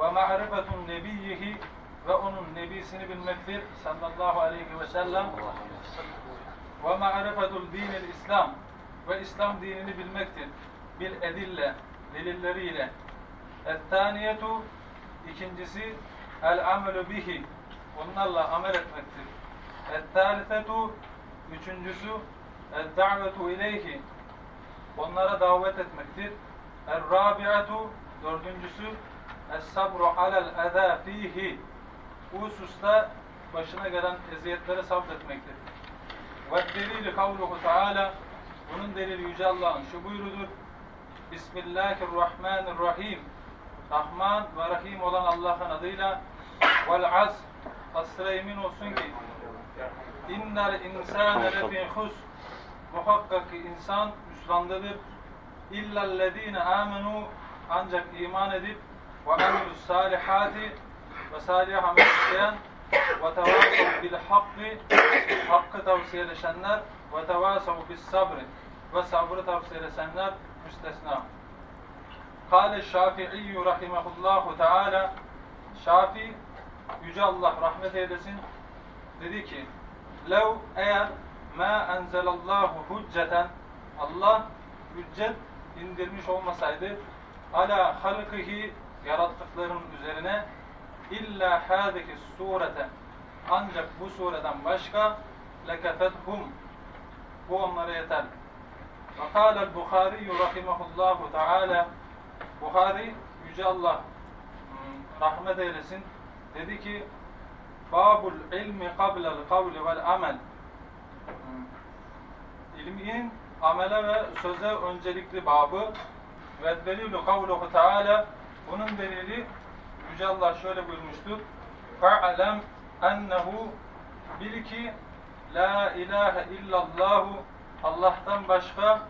Ve ma'rifetun nebiyyihi ve onun nebisini bilmektir. Sallallahu aleyhi ve sellem. Ve ma'rifetul dinil İslam ve İslam dinini bilmektir. Bil edille, delilleriyle. Et-taniyetu ikincisi el amelu bihi onlarla amel etmektir. Et-talisetu üçüncüsü el-da'vetu ileyhi onlara davet etmektir. El-rabi'atu dördüncüsü es-sabru alel eza fihi hususta başına gelen eziyetlere sabretmektir. Ve delili kavluhu Teala bunun delili Yüce Allah'ın şu buyurudur. Bismillahirrahmanirrahim. Rahman ve Rahim olan Allah'ın adıyla vel az asra emin olsun ki innel insane lefî hus muhakkak ki insan hüsrandadır illellezîne amenu ancak iman edip ve amelus salihati ve salih amel işleyen ve tevasav bil hakkı hakkı tavsiyeleşenler ve tevasav bis sabri ve sabrı tavsiyeleşenler müstesna. Kale Şafii rahimehullahu teala Şafi Yüce Allah rahmet eylesin dedi ki Lev eğer ma enzelallahu hücceten Allah hüccet indirmiş olmasaydı ala halkihi yarattıklarının üzerine illa hâdeki surete ancak bu sureden başka lekefethum bu onlara yeter. Ve kâlel Bukhari rahimehullahu teala Bukhari Yüce Allah hmm, rahmet eylesin dedi ki Babul ilmi kablel kavli vel amel Hmm. İlmin amele ve söze öncelikli babı ve delilu kavluhu teala bunun delili Yüce Allah şöyle buyurmuştur فَعَلَمْ ennehu bil ki la ilahe illallahu Allah'tan başka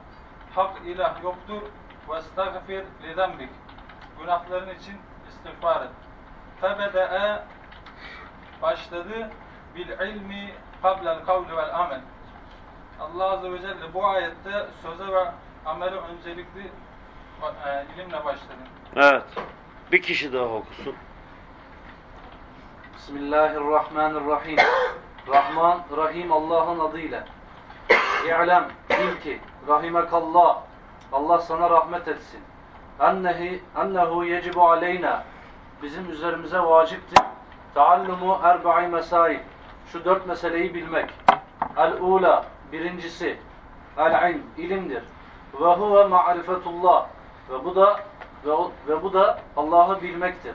hak ilah yoktur ve estağfir lidembik günahların için istiğfar et. Febede'e başladı bil ilmi kablel kavli vel amel. Allah Azze ve Celle bu ayette söze ve amele öncelikli e, ilimle başladı. Evet. Bir kişi daha okusun. Bismillahirrahmanirrahim. Rahman, Rahim Allah'ın adıyla. İ'lem, bil ki, rahimekallah, Allah sana rahmet etsin. Ennehi, ennehu yecibu aleyna, bizim üzerimize vaciptir. Taallumu erba'i mesail, şu dört meseleyi bilmek. El-ula, birincisi, el-ilm, ilimdir. Ve huve ma'rifetullah, ve bu da ve, ve bu da Allah'ı bilmektir.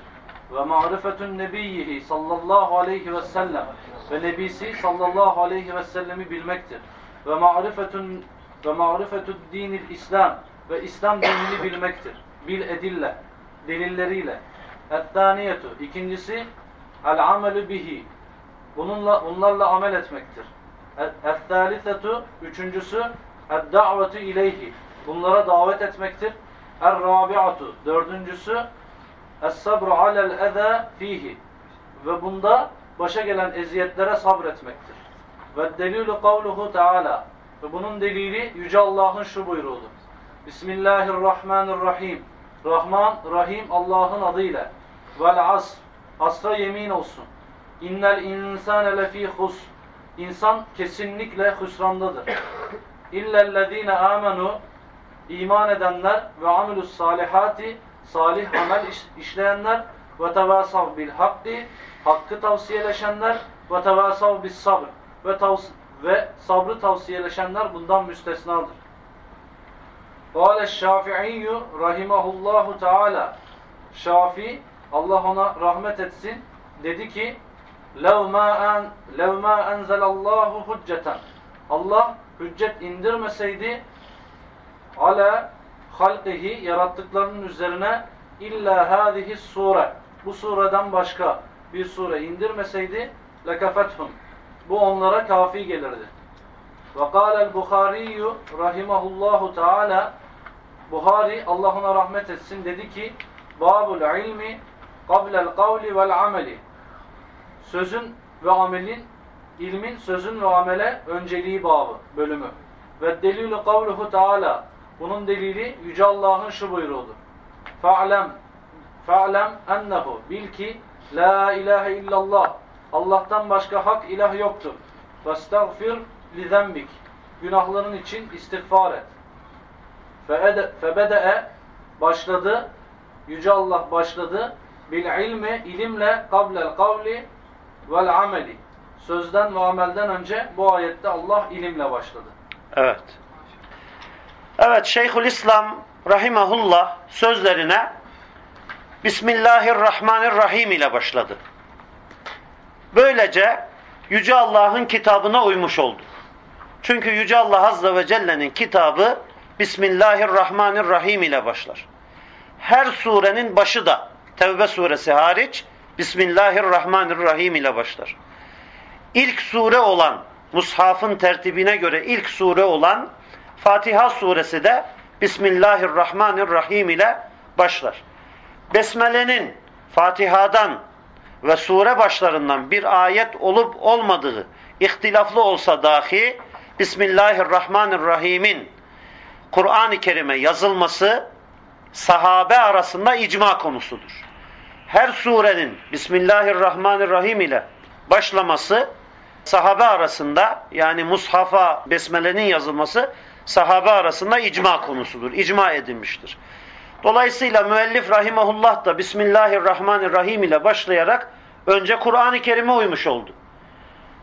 Ve ma'rifetun nebiyyihi sallallahu aleyhi ve sellem ve nebisi sallallahu aleyhi ve sellemi bilmektir. Ve ma'rifetun ve ma'rifetud dinil İslam ve İslam dinini bilmektir. Bil edille, delilleriyle. Et-taniyetu, ikincisi el amelü bihi. Bununla onlarla amel etmektir. Et-thalithetu, üçüncüsü et-da'vetu ileyhi. Bunlara davet etmektir. Er-rabi'atu, dördüncüsü Es-sabru alel eza fihi. Ve bunda başa gelen eziyetlere sabretmektir. Ve delilu kavluhu teala. Ve bunun delili Yüce Allah'ın şu buyruğudur. Bismillahirrahmanirrahim. Rahman, Rahim Allah'ın adıyla. Vel asr. Asra yemin olsun. İnnel insane lefî hus. İnsan kesinlikle hüsrandadır. İllellezîne amenu. İman edenler ve amilus salihati salih amel iş- işleyenler ve tevasav bil hakkı hakkı tavsiyeleşenler ve tevasav bis sabr ve tavs ve sabrı tavsiyeleşenler bundan müstesnadır. Kâle Şafi'i rahimahullahu teala Şafi Allah ona rahmet etsin dedi ki en lev ma enzelallahu hücceten Allah hüccet indirmeseydi ala halqihi yarattıklarının üzerine illa hadihi sure bu sureden başka bir sure indirmeseydi lekafethum. Bu onlara kafi gelirdi. Ve kâlel Bukhariyyü rahimahullahu teala Buhari Allah ona rahmet etsin dedi ki Babul ilmi qablel kavli vel ameli Sözün ve amelin ilmin sözün ve amele önceliği babı, bölümü. Ve delilü kavluhu teala bunun delili Yüce Allah'ın şu buyruğudur. Fa'lem fa'lem ennehu bil ki la ilahe illallah Allah'tan başka hak ilah yoktur. Vestagfir li zenbik günahların için istiğfar et. Febede'e başladı Yüce Allah başladı bil ilmi ilimle kablel kavli vel ameli sözden ve amelden önce bu ayette Allah ilimle başladı. Evet. Evet Şeyhülislam rahimahullah sözlerine Bismillahirrahmanirrahim ile başladı. Böylece Yüce Allah'ın kitabına uymuş oldu. Çünkü Yüce Allah Azze ve Celle'nin kitabı Bismillahirrahmanirrahim ile başlar. Her surenin başı da Tevbe suresi hariç Bismillahirrahmanirrahim ile başlar. İlk sure olan, Mushaf'ın tertibine göre ilk sure olan Fatiha suresi de Bismillahirrahmanirrahim ile başlar. Besmele'nin Fatiha'dan ve sure başlarından bir ayet olup olmadığı ihtilaflı olsa dahi Bismillahirrahmanirrahim'in Kur'an-ı Kerim'e yazılması sahabe arasında icma konusudur. Her surenin Bismillahirrahmanirrahim ile başlaması sahabe arasında yani mushafa besmelenin yazılması sahabe arasında icma konusudur. İcma edilmiştir. Dolayısıyla müellif rahimahullah da Bismillahirrahmanirrahim ile başlayarak önce Kur'an-ı Kerim'e uymuş oldu.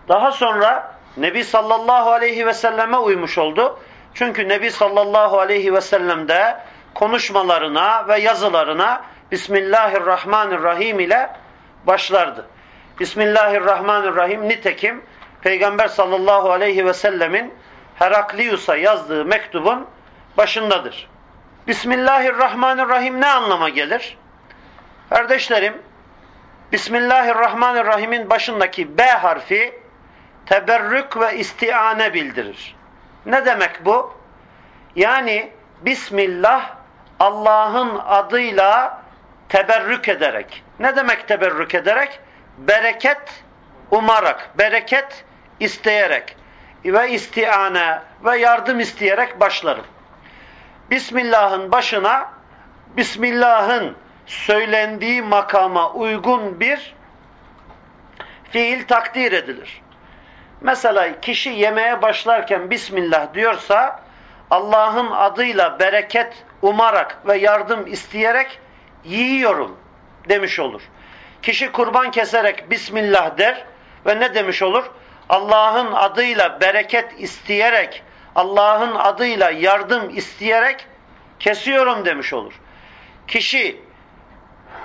Daha sonra Nebi sallallahu aleyhi ve selleme uymuş oldu. Çünkü Nebi sallallahu aleyhi ve sellem de konuşmalarına ve yazılarına Bismillahirrahmanirrahim ile başlardı. Bismillahirrahmanirrahim nitekim Peygamber sallallahu aleyhi ve sellemin Heraklius'a yazdığı mektubun başındadır. Bismillahirrahmanirrahim ne anlama gelir? Kardeşlerim, Bismillahirrahmanirrahim'in başındaki B harfi teberrük ve istiane bildirir. Ne demek bu? Yani Bismillah Allah'ın adıyla teberrük ederek. Ne demek teberrük ederek? Bereket umarak, bereket isteyerek ve istiane ve yardım isteyerek başlarım. Bismillah'ın başına Bismillah'ın söylendiği makama uygun bir fiil takdir edilir. Mesela kişi yemeğe başlarken Bismillah diyorsa Allah'ın adıyla bereket umarak ve yardım isteyerek yiyorum demiş olur. Kişi kurban keserek Bismillah der ve ne demiş olur? Allah'ın adıyla bereket isteyerek, Allah'ın adıyla yardım isteyerek kesiyorum demiş olur. Kişi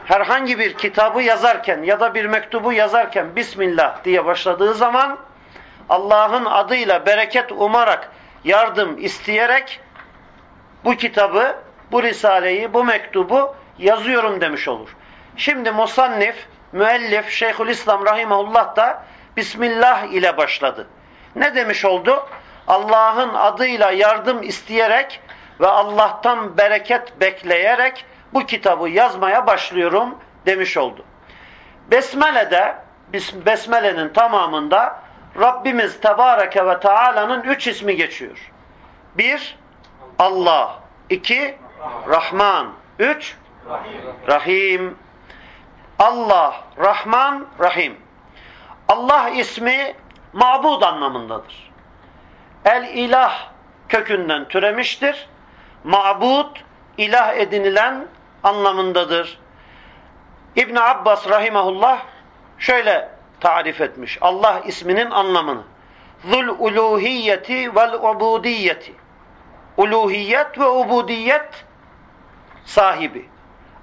herhangi bir kitabı yazarken ya da bir mektubu yazarken Bismillah diye başladığı zaman Allah'ın adıyla bereket umarak, yardım isteyerek bu kitabı, bu risaleyi, bu mektubu yazıyorum demiş olur. Şimdi musannif, müellif Şeyhülislam Rahimahullah da Bismillah ile başladı. Ne demiş oldu? Allah'ın adıyla yardım isteyerek ve Allah'tan bereket bekleyerek bu kitabı yazmaya başlıyorum demiş oldu. Besmele'de, Besmele'nin tamamında Rabbimiz Tebareke ve Teala'nın üç ismi geçiyor. Bir, Allah. iki Rahman. Üç, Rahim. Allah, Rahman, Rahim. Allah ismi mabud anlamındadır. El ilah kökünden türemiştir. Mabud, ilah edinilen anlamındadır. İbn Abbas rahimahullah şöyle tarif etmiş. Allah isminin anlamını. Zul uluhiyeti vel ubudiyeti. Uluhiyet ve ubudiyet sahibi.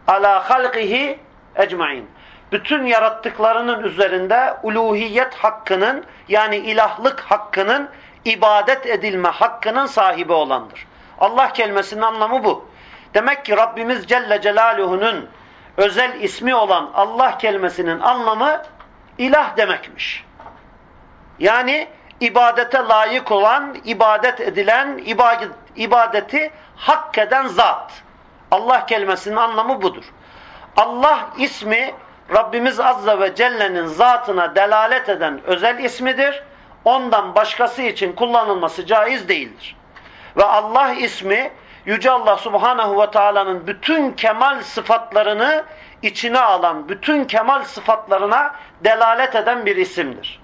Ala halqihi ecmain. Bütün yarattıklarının üzerinde uluhiyet hakkının yani ilahlık hakkının ibadet edilme hakkının sahibi olandır. Allah kelimesinin anlamı bu. Demek ki Rabbimiz Celle Celaluhu'nun özel ismi olan Allah kelimesinin anlamı ilah demekmiş. Yani ibadete layık olan, ibadet edilen, ibadeti hak eden zat. Allah kelimesinin anlamı budur. Allah ismi Rabbimiz Azze ve Celle'nin zatına delalet eden özel ismidir. Ondan başkası için kullanılması caiz değildir. Ve Allah ismi Yüce Allah Subhanahu ve Taala'nın bütün kemal sıfatlarını içine alan, bütün kemal sıfatlarına delalet eden bir isimdir.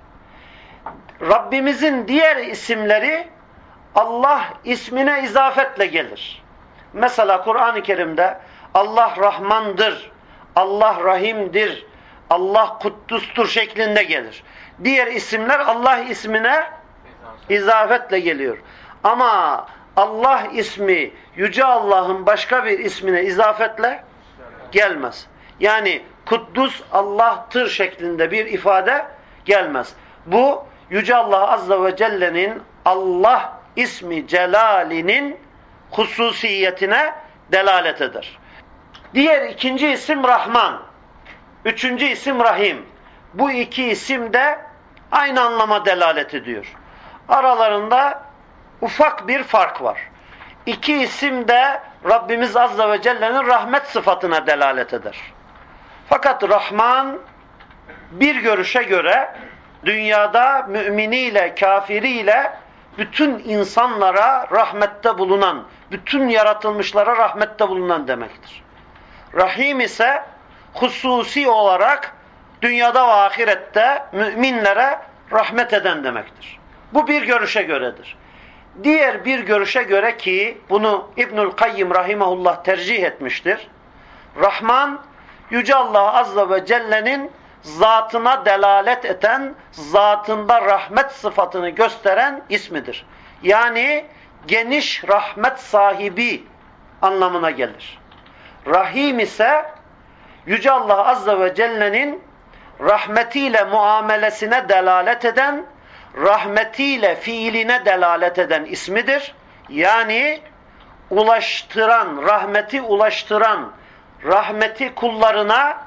Rabbimizin diğer isimleri Allah ismine izafetle gelir. Mesela Kur'an-ı Kerim'de Allah Rahmandır, Allah Rahim'dir, Allah Kuddus'tur şeklinde gelir. Diğer isimler Allah ismine izafetle geliyor. Ama Allah ismi Yüce Allah'ın başka bir ismine izafetle gelmez. Yani Kuddus Allah'tır şeklinde bir ifade gelmez. Bu Yüce Allah Azze ve Celle'nin Allah ismi celalinin hususiyetine delalet eder. Diğer ikinci isim Rahman. Üçüncü isim Rahim. Bu iki isim de aynı anlama delalet ediyor. Aralarında ufak bir fark var. İki isim de Rabbimiz Azze ve Celle'nin rahmet sıfatına delalet eder. Fakat Rahman bir görüşe göre dünyada müminiyle, kafiriyle bütün insanlara rahmette bulunan, bütün yaratılmışlara rahmette bulunan demektir. Rahim ise hususi olarak dünyada ve ahirette müminlere rahmet eden demektir. Bu bir görüşe göredir. Diğer bir görüşe göre ki bunu İbnül Kayyim rahimahullah tercih etmiştir. Rahman Yüce Allah Azze ve Celle'nin zatına delalet eden, zatında rahmet sıfatını gösteren ismidir. Yani geniş rahmet sahibi anlamına gelir. Rahim ise Yüce Allah Azze ve Celle'nin rahmetiyle muamelesine delalet eden, rahmetiyle fiiline delalet eden ismidir. Yani ulaştıran, rahmeti ulaştıran, rahmeti kullarına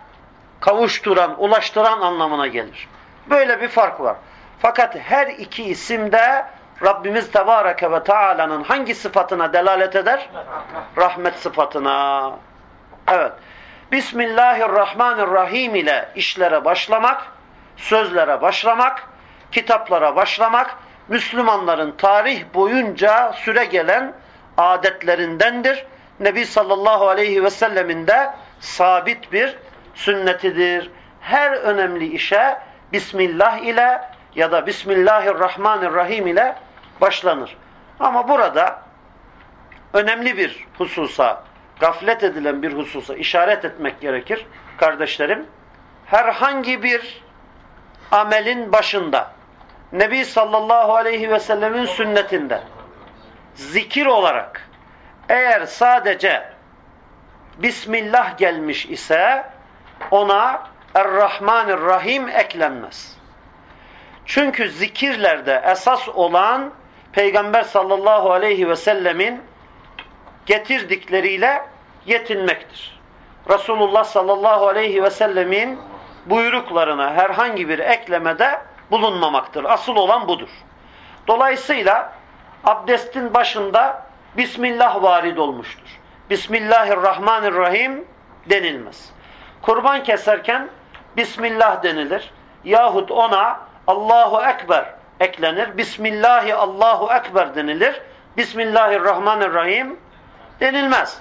kavuşturan, ulaştıran anlamına gelir. Böyle bir fark var. Fakat her iki isim de Rabbimiz Tebareke ve Teala'nın hangi sıfatına delalet eder? Rahmet sıfatına. Evet. Bismillahirrahmanirrahim ile işlere başlamak, sözlere başlamak, kitaplara başlamak, Müslümanların tarih boyunca süre gelen adetlerindendir. Nebi sallallahu aleyhi ve sellemin de sabit bir sünnetidir. Her önemli işe Bismillah ile ya da Bismillahirrahmanirrahim ile başlanır. Ama burada önemli bir hususa, gaflet edilen bir hususa işaret etmek gerekir. Kardeşlerim, herhangi bir amelin başında Nebi sallallahu aleyhi ve sellemin sünnetinde zikir olarak eğer sadece Bismillah gelmiş ise ona Er-Rahmanir-Rahim eklenmez. Çünkü zikirlerde esas olan Peygamber sallallahu aleyhi ve sellemin getirdikleriyle yetinmektir. Resulullah sallallahu aleyhi ve sellemin buyruklarına herhangi bir eklemede bulunmamaktır. Asıl olan budur. Dolayısıyla abdestin başında Bismillah varid olmuştur. Bismillahirrahmanirrahim denilmez. Kurban keserken Bismillah denilir. Yahut ona Allahu Ekber eklenir. Bismillahi Allahu Ekber denilir. Bismillahirrahmanirrahim denilmez.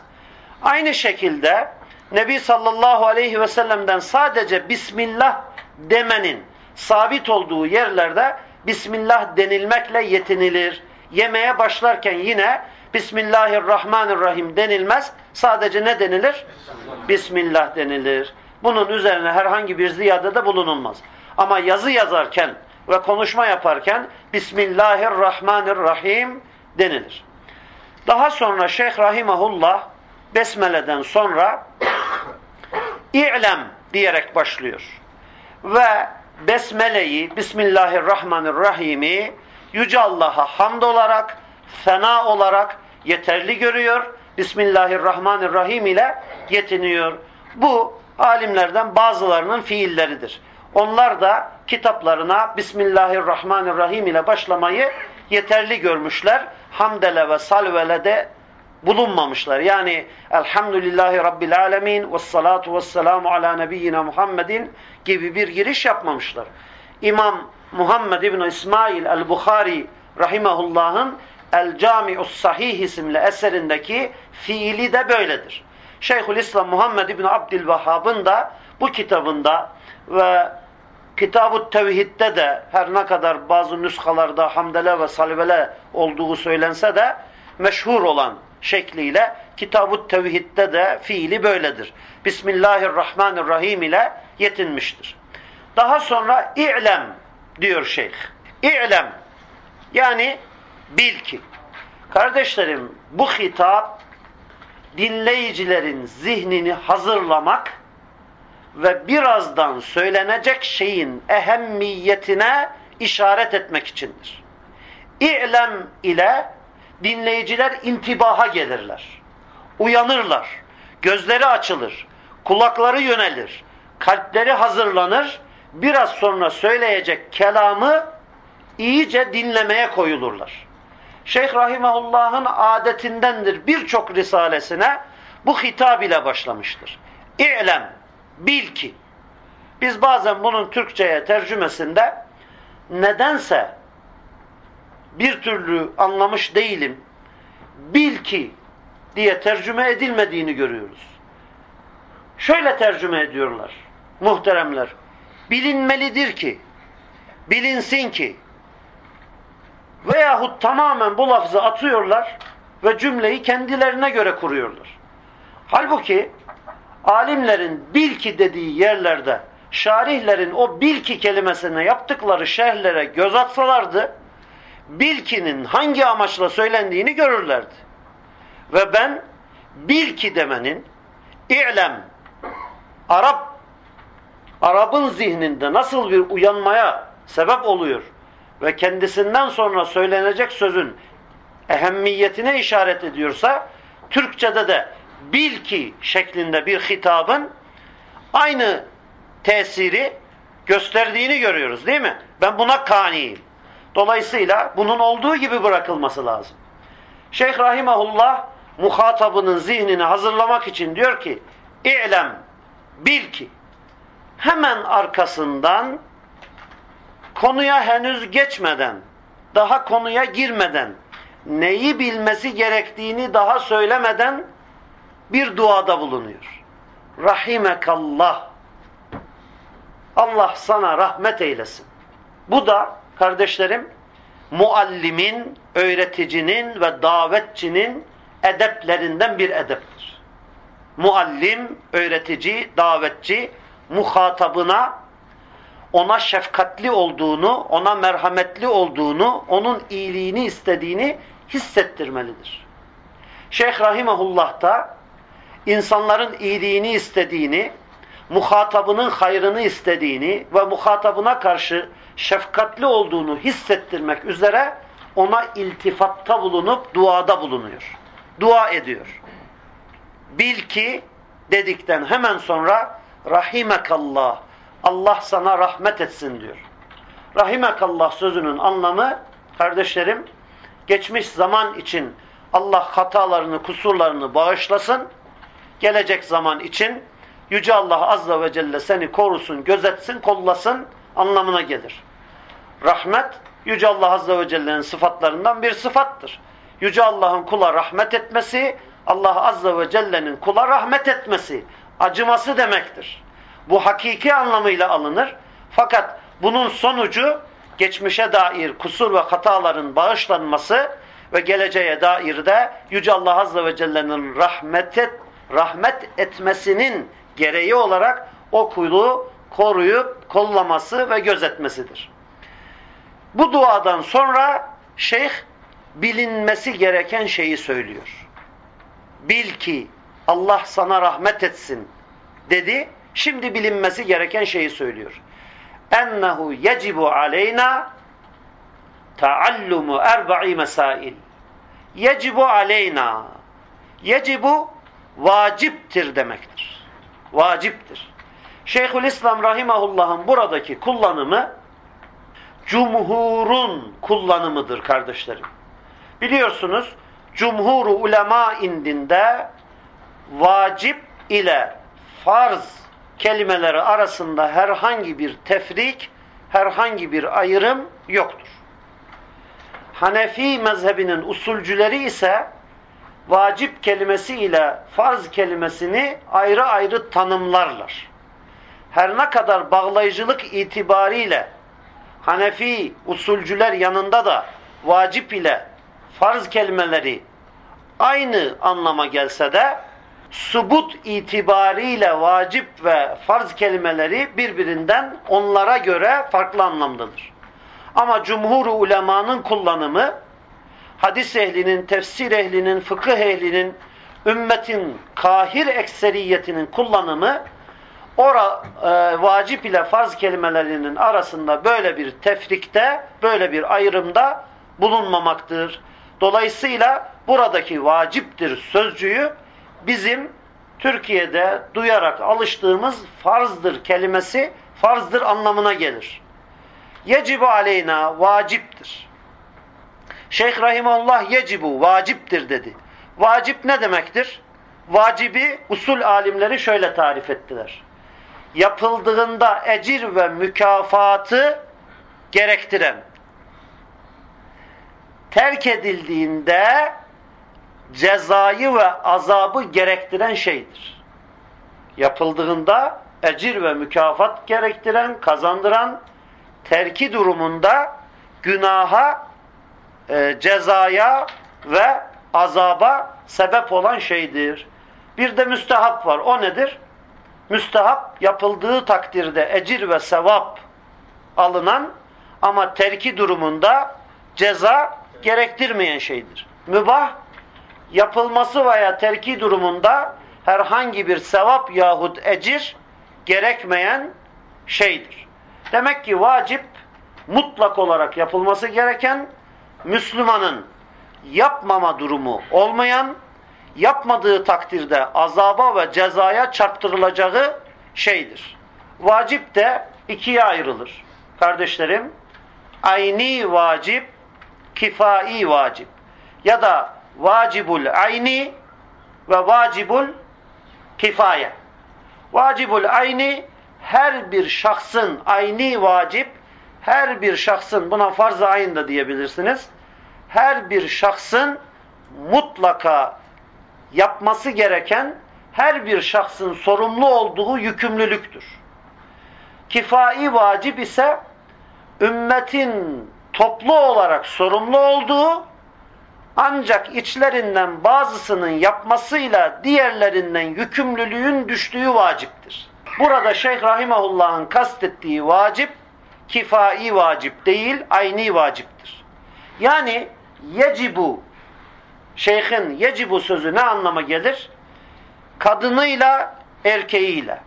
Aynı şekilde Nebi sallallahu aleyhi ve sellem'den sadece Bismillah demenin sabit olduğu yerlerde Bismillah denilmekle yetinilir. Yemeye başlarken yine Bismillahirrahmanirrahim denilmez. Sadece ne denilir? Bismillah denilir. Bunun üzerine herhangi bir ziyadede bulunulmaz. Ama yazı yazarken ve konuşma yaparken Bismillahirrahmanirrahim denilir. Daha sonra Şeyh Rahimahullah Besmele'den sonra İ'lem diyerek başlıyor. Ve Besmele'yi, Bismillahirrahmanirrahim'i Yüce Allah'a hamd olarak, fena olarak yeterli görüyor. Bismillahirrahmanirrahim ile yetiniyor. Bu alimlerden bazılarının fiilleridir. Onlar da kitaplarına Bismillahirrahmanirrahim ile başlamayı yeterli görmüşler. Hamdele ve salvele de bulunmamışlar. Yani Elhamdülillahi Rabbil Alemin ve salatu ve selamu ala nebiyyina Muhammedin gibi bir giriş yapmamışlar. İmam Muhammed İbni İsmail el-Bukhari rahimahullah'ın El-Cami'us Sahih isimli eserindeki fiili de böyledir. Şeyhülislam Muhammed İbni Abdülvehhab'ın da bu kitabında ve Kitab-ı Tevhid'de de her ne kadar bazı nüshalarda hamdele ve salvele olduğu söylense de meşhur olan şekliyle Kitab-ı Tevhid'de de fiili böyledir. Bismillahirrahmanirrahim ile yetinmiştir. Daha sonra i'lem diyor şeyh. İ'lem yani bil ki. Kardeşlerim bu hitap dinleyicilerin zihnini hazırlamak ve birazdan söylenecek şeyin ehemmiyetine işaret etmek içindir. İ'lem ile dinleyiciler intibaha gelirler. Uyanırlar. Gözleri açılır. Kulakları yönelir. Kalpleri hazırlanır. Biraz sonra söyleyecek kelamı iyice dinlemeye koyulurlar. Şeyh Rahimahullah'ın adetindendir birçok risalesine bu hitap ile başlamıştır. İ'lem, bil ki. Biz bazen bunun Türkçe'ye tercümesinde nedense bir türlü anlamış değilim. Bil ki diye tercüme edilmediğini görüyoruz. Şöyle tercüme ediyorlar muhteremler. Bilinmelidir ki, bilinsin ki veyahut tamamen bu lafzı atıyorlar ve cümleyi kendilerine göre kuruyorlar. Halbuki alimlerin bil ki dediği yerlerde şarihlerin o bil ki kelimesine yaptıkları şerhlere göz atsalardı bilkinin hangi amaçla söylendiğini görürlerdi. Ve ben bilki demenin i'lem Arap Arap'ın zihninde nasıl bir uyanmaya sebep oluyor ve kendisinden sonra söylenecek sözün ehemmiyetine işaret ediyorsa Türkçede de bil ki şeklinde bir hitabın aynı tesiri gösterdiğini görüyoruz değil mi? Ben buna kaniyim. Dolayısıyla bunun olduğu gibi bırakılması lazım. Şeyh Rahimahullah muhatabının zihnini hazırlamak için diyor ki İ'lem, bil ki hemen arkasından konuya henüz geçmeden, daha konuya girmeden, neyi bilmesi gerektiğini daha söylemeden bir duada bulunuyor. Rahimekallah. Allah sana rahmet eylesin. Bu da kardeşlerim muallimin, öğreticinin ve davetçinin edeplerinden bir edeptir. Muallim, öğretici, davetçi muhatabına ona şefkatli olduğunu, ona merhametli olduğunu, onun iyiliğini istediğini hissettirmelidir. Şeyh Rahimahullah da insanların iyiliğini istediğini, muhatabının hayrını istediğini ve muhatabına karşı şefkatli olduğunu hissettirmek üzere ona iltifatta bulunup duada bulunuyor. Dua ediyor. Bil ki dedikten hemen sonra rahimekallah Allah sana rahmet etsin diyor. Rahimekallah sözünün anlamı kardeşlerim geçmiş zaman için Allah hatalarını, kusurlarını bağışlasın. Gelecek zaman için Yüce Allah Azze ve Celle seni korusun, gözetsin, kollasın anlamına gelir. Rahmet, Yüce Allah Azze ve Celle'nin sıfatlarından bir sıfattır. Yüce Allah'ın kula rahmet etmesi, Allah Azze ve Celle'nin kula rahmet etmesi, acıması demektir. Bu hakiki anlamıyla alınır. Fakat bunun sonucu geçmişe dair kusur ve hataların bağışlanması ve geleceğe dair de Yüce Allah Azze ve Celle'nin rahmet, et, rahmet etmesinin gereği olarak o kulu koruyup kollaması ve gözetmesidir. Bu duadan sonra şeyh bilinmesi gereken şeyi söylüyor. Bil ki Allah sana rahmet etsin dedi. Şimdi bilinmesi gereken şeyi söylüyor. Ennehu yecibu aleyna taallumu erba'i mesail. Yecibu aleyna. Yecibu vaciptir demektir. vaciptir. Şeyhülislam Rahimahullah'ın buradaki kullanımı cumhurun kullanımıdır kardeşlerim. Biliyorsunuz cumhuru ulema indinde vacip ile farz kelimeleri arasında herhangi bir tefrik, herhangi bir ayrım yoktur. Hanefi mezhebinin usulcüleri ise vacip kelimesi ile farz kelimesini ayrı ayrı tanımlarlar. Her ne kadar bağlayıcılık itibariyle Hanefi usulcüler yanında da vacip ile farz kelimeleri aynı anlama gelse de subut itibariyle vacip ve farz kelimeleri birbirinden onlara göre farklı anlamdadır. Ama cumhur ulemanın kullanımı hadis ehlinin, tefsir ehlinin, fıkıh ehlinin, ümmetin kahir ekseriyetinin kullanımı ora, e, vacip ile farz kelimelerinin arasında böyle bir tefrikte, böyle bir ayrımda bulunmamaktır. Dolayısıyla buradaki vaciptir sözcüğü bizim Türkiye'de duyarak alıştığımız farzdır kelimesi farzdır anlamına gelir. Yecibu aleyna vaciptir. Şeyh Rahimullah yecibu vaciptir dedi. Vacip ne demektir? Vacibi usul alimleri şöyle tarif ettiler. Yapıldığında ecir ve mükafatı gerektiren, terk edildiğinde cezayı ve azabı gerektiren şeydir. Yapıldığında ecir ve mükafat gerektiren, kazandıran, terki durumunda günaha, e, cezaya ve azaba sebep olan şeydir. Bir de müstehap var. O nedir? Müstehap yapıldığı takdirde ecir ve sevap alınan ama terki durumunda ceza gerektirmeyen şeydir. Mübah yapılması veya terki durumunda herhangi bir sevap yahut ecir gerekmeyen şeydir. Demek ki vacip mutlak olarak yapılması gereken Müslümanın yapmama durumu olmayan, yapmadığı takdirde azaba ve cezaya çarptırılacağı şeydir. Vacip de ikiye ayrılır. Kardeşlerim, ayni vacip, kifai vacip ya da vacibul ayni ve vacibul kifaye. Vacibul ayni her bir şahsın ayni vacip, her bir şahsın buna farz-ı ayn da diyebilirsiniz. Her bir şahsın mutlaka yapması gereken her bir şahsın sorumlu olduğu yükümlülüktür. Kifai vacip ise ümmetin toplu olarak sorumlu olduğu ancak içlerinden bazısının yapmasıyla diğerlerinden yükümlülüğün düştüğü vaciptir. Burada Şeyh Rahimahullah'ın kastettiği vacip, kifai vacip değil, ayni vaciptir. Yani yecibu, şeyhin yecibu sözü ne anlama gelir? Kadınıyla, erkeğiyle,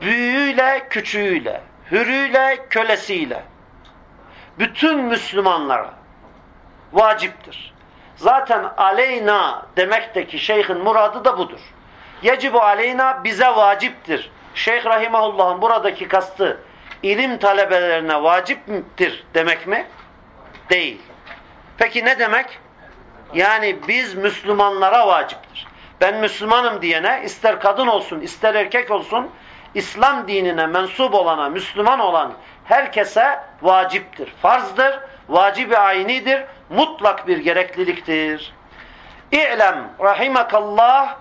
büyüğüyle, küçüğüyle, hürüyle, kölesiyle, bütün Müslümanlara vaciptir. Zaten aleyna demekteki şeyhin muradı da budur. Yecibu aleyna bize vaciptir. Şeyh Rahimahullah'ın buradaki kastı ilim talebelerine vaciptir demek mi? Değil. Peki ne demek? Yani biz Müslümanlara vaciptir. Ben Müslümanım diyene ister kadın olsun ister erkek olsun İslam dinine mensup olana, Müslüman olan herkese vaciptir. Farzdır, vacibi aynidir, mutlak bir gerekliliktir. İ'lem rahimakallah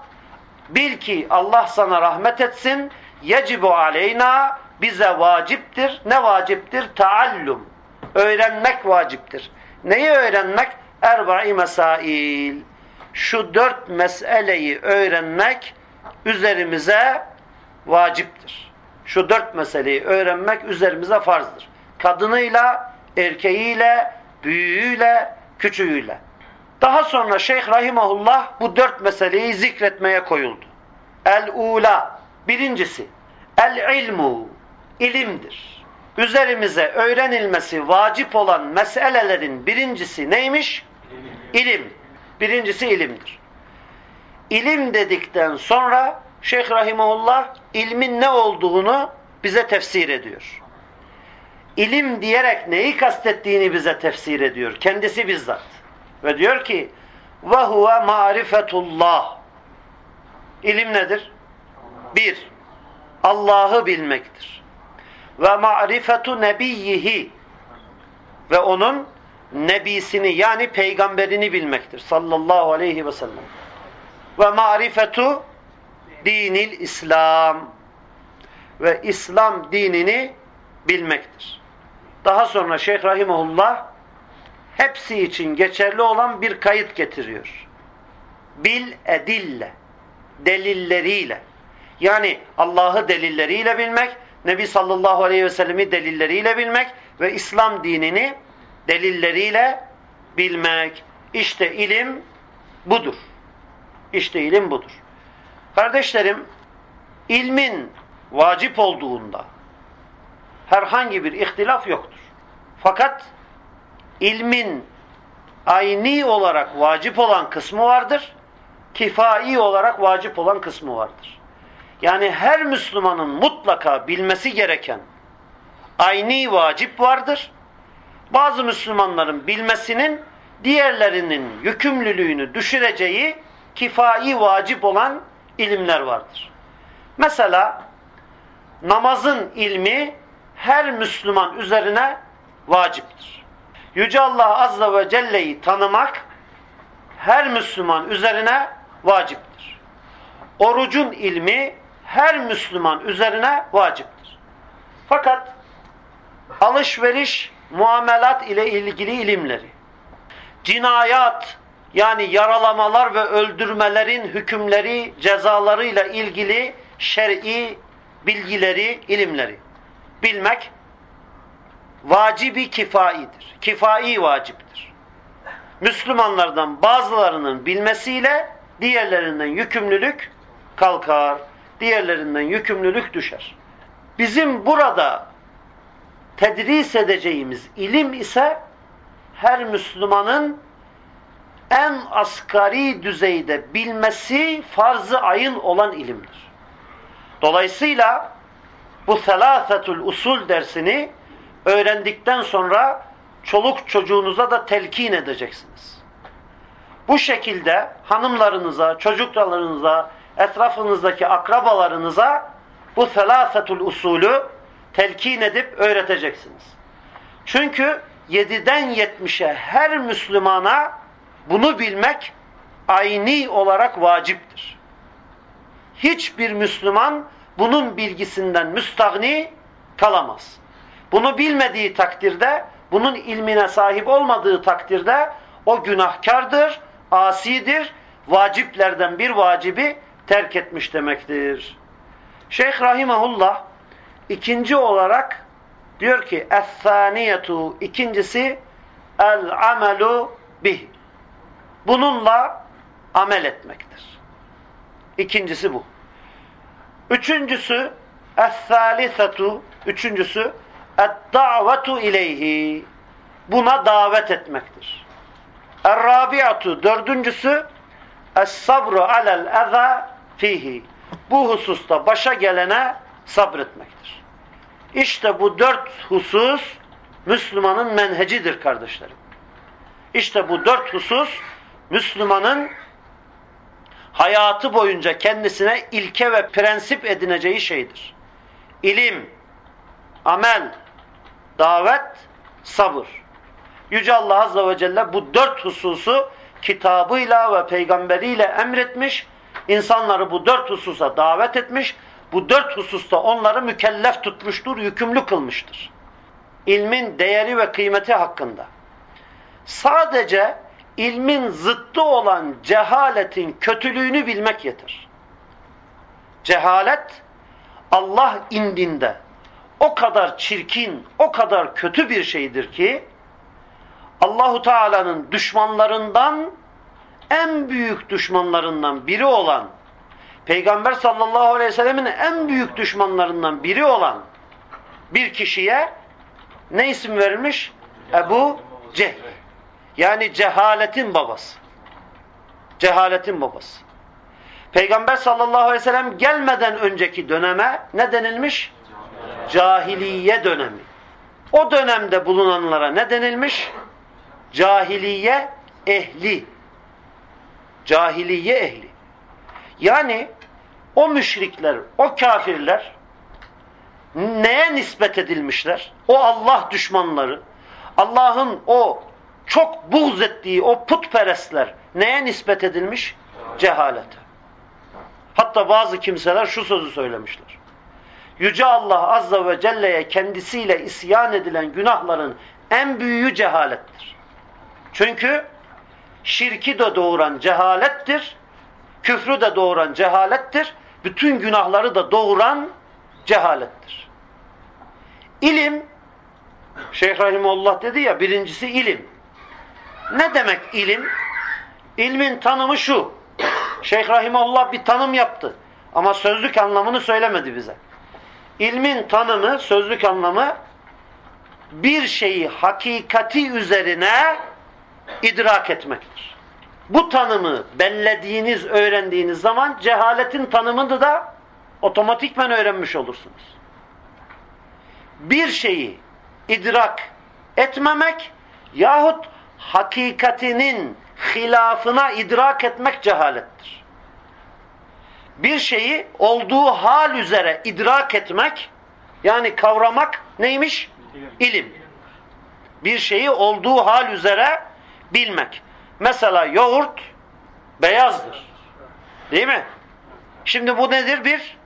bil ki Allah sana rahmet etsin. Yecibu aleyna bize vaciptir. Ne vaciptir? Taallum. Öğrenmek vaciptir. Neyi öğrenmek? Erba'i mesail. Şu dört meseleyi öğrenmek üzerimize vaciptir. Şu dört meseleyi öğrenmek üzerimize farzdır. Kadınıyla, erkeğiyle, büyüğüyle, küçüğüyle. Daha sonra Şeyh Rahimahullah bu dört meseleyi zikretmeye koyuldu. El-ula, birincisi, el-ilmu, ilimdir. Üzerimize öğrenilmesi vacip olan meselelerin birincisi neymiş? İlim. Birincisi ilimdir. İlim dedikten sonra Şeyh Rahimullah ilmin ne olduğunu bize tefsir ediyor. İlim diyerek neyi kastettiğini bize tefsir ediyor. Kendisi bizzat. Ve diyor ki ve huve marifetullah. İlim nedir? Bir, Allah'ı bilmektir. Ve ma'rifetu nebiyyihi ve onun nebisini yani peygamberini bilmektir. Sallallahu aleyhi ve sellem. Ve ma'rifetu dinil İslam ve İslam dinini bilmektir. Daha sonra Şeyh Rahimullah hepsi için geçerli olan bir kayıt getiriyor. Bil edille delilleriyle. Yani Allah'ı delilleriyle bilmek, Nebi sallallahu aleyhi ve sellemi delilleriyle bilmek ve İslam dinini delilleriyle bilmek. İşte ilim budur. İşte ilim budur. Kardeşlerim, ilmin vacip olduğunda herhangi bir ihtilaf yoktur. Fakat ilmin ayni olarak vacip olan kısmı vardır kifai olarak vacip olan kısmı vardır. Yani her Müslümanın mutlaka bilmesi gereken ayni vacip vardır. Bazı Müslümanların bilmesinin diğerlerinin yükümlülüğünü düşüreceği kifai vacip olan ilimler vardır. Mesela namazın ilmi her Müslüman üzerine vaciptir. Yüce Allah Azze ve Celle'yi tanımak her Müslüman üzerine vaciptir. Orucun ilmi her Müslüman üzerine vaciptir. Fakat alışveriş, muamelat ile ilgili ilimleri, cinayat yani yaralamalar ve öldürmelerin hükümleri, cezalarıyla ilgili şer'i bilgileri, ilimleri bilmek vacibi kifaidir. Kifai vaciptir. Müslümanlardan bazılarının bilmesiyle diğerlerinden yükümlülük kalkar. Diğerlerinden yükümlülük düşer. Bizim burada tedris edeceğimiz ilim ise her Müslümanın en asgari düzeyde bilmesi farz-ı ayın olan ilimdir. Dolayısıyla bu selâfetul usul dersini öğrendikten sonra çoluk çocuğunuza da telkin edeceksiniz. Bu şekilde hanımlarınıza, çocuklarınıza, etrafınızdaki akrabalarınıza bu selâfetul usulü telkin edip öğreteceksiniz. Çünkü 7'den 70'e her Müslümana bunu bilmek ayni olarak vaciptir. Hiçbir Müslüman bunun bilgisinden müstahni kalamaz. Bunu bilmediği takdirde, bunun ilmine sahip olmadığı takdirde o günahkardır, asidir, vaciplerden bir vacibi terk etmiş demektir. Şeyh Rahimahullah ikinci olarak diyor ki Es-saniyetu ikincisi el-amelu bih. Bununla amel etmektir. İkincisi bu. Üçüncüsü es-salisetu üçüncüsü et-da'vetu ileyhi. Buna davet etmektir. Er-rabi'atu dördüncüsü es-sabru alel eza fihi. Bu hususta başa gelene sabretmektir. İşte bu dört husus Müslümanın menhecidir kardeşlerim. İşte bu dört husus Müslümanın hayatı boyunca kendisine ilke ve prensip edineceği şeydir. İlim, amel, davet, sabır. Yüce Allah Azze ve Celle bu dört hususu kitabıyla ve peygamberiyle emretmiş, insanları bu dört hususa davet etmiş, bu dört hususta onları mükellef tutmuştur, yükümlü kılmıştır. İlmin değeri ve kıymeti hakkında. Sadece ilmin zıttı olan cehaletin kötülüğünü bilmek yeter. Cehalet Allah indinde o kadar çirkin, o kadar kötü bir şeydir ki Allahu Teala'nın düşmanlarından en büyük düşmanlarından biri olan Peygamber sallallahu aleyhi ve sellemin en büyük düşmanlarından biri olan bir kişiye ne isim verilmiş? Ebu Cehl. Yani cehaletin babası. Cehaletin babası. Peygamber sallallahu aleyhi ve sellem gelmeden önceki döneme ne denilmiş? Cahiliye dönemi. O dönemde bulunanlara ne denilmiş? Cahiliye ehli. Cahiliye ehli. Yani o müşrikler, o kafirler neye nispet edilmişler? O Allah düşmanları, Allah'ın o çok buğz ettiği o putperestler neye nispet edilmiş? Cehalete. Hatta bazı kimseler şu sözü söylemişler. Yüce Allah Azza ve Celle'ye kendisiyle isyan edilen günahların en büyüğü cehalettir. Çünkü şirki de doğuran cehalettir, küfrü de doğuran cehalettir, bütün günahları da doğuran cehalettir. İlim, Şeyh Rahimullah dedi ya birincisi ilim. Ne demek ilim? İlmin tanımı şu. Şeyh Rahimullah bir tanım yaptı. Ama sözlük anlamını söylemedi bize. İlmin tanımı, sözlük anlamı bir şeyi hakikati üzerine idrak etmektir. Bu tanımı bellediğiniz, öğrendiğiniz zaman cehaletin tanımını da otomatikmen öğrenmiş olursunuz. Bir şeyi idrak etmemek yahut hakikatinin hilafına idrak etmek cehalettir. Bir şeyi olduğu hal üzere idrak etmek yani kavramak neymiş? İlim. Bir şeyi olduğu hal üzere bilmek. Mesela yoğurt beyazdır. Değil mi? Şimdi bu nedir? Bir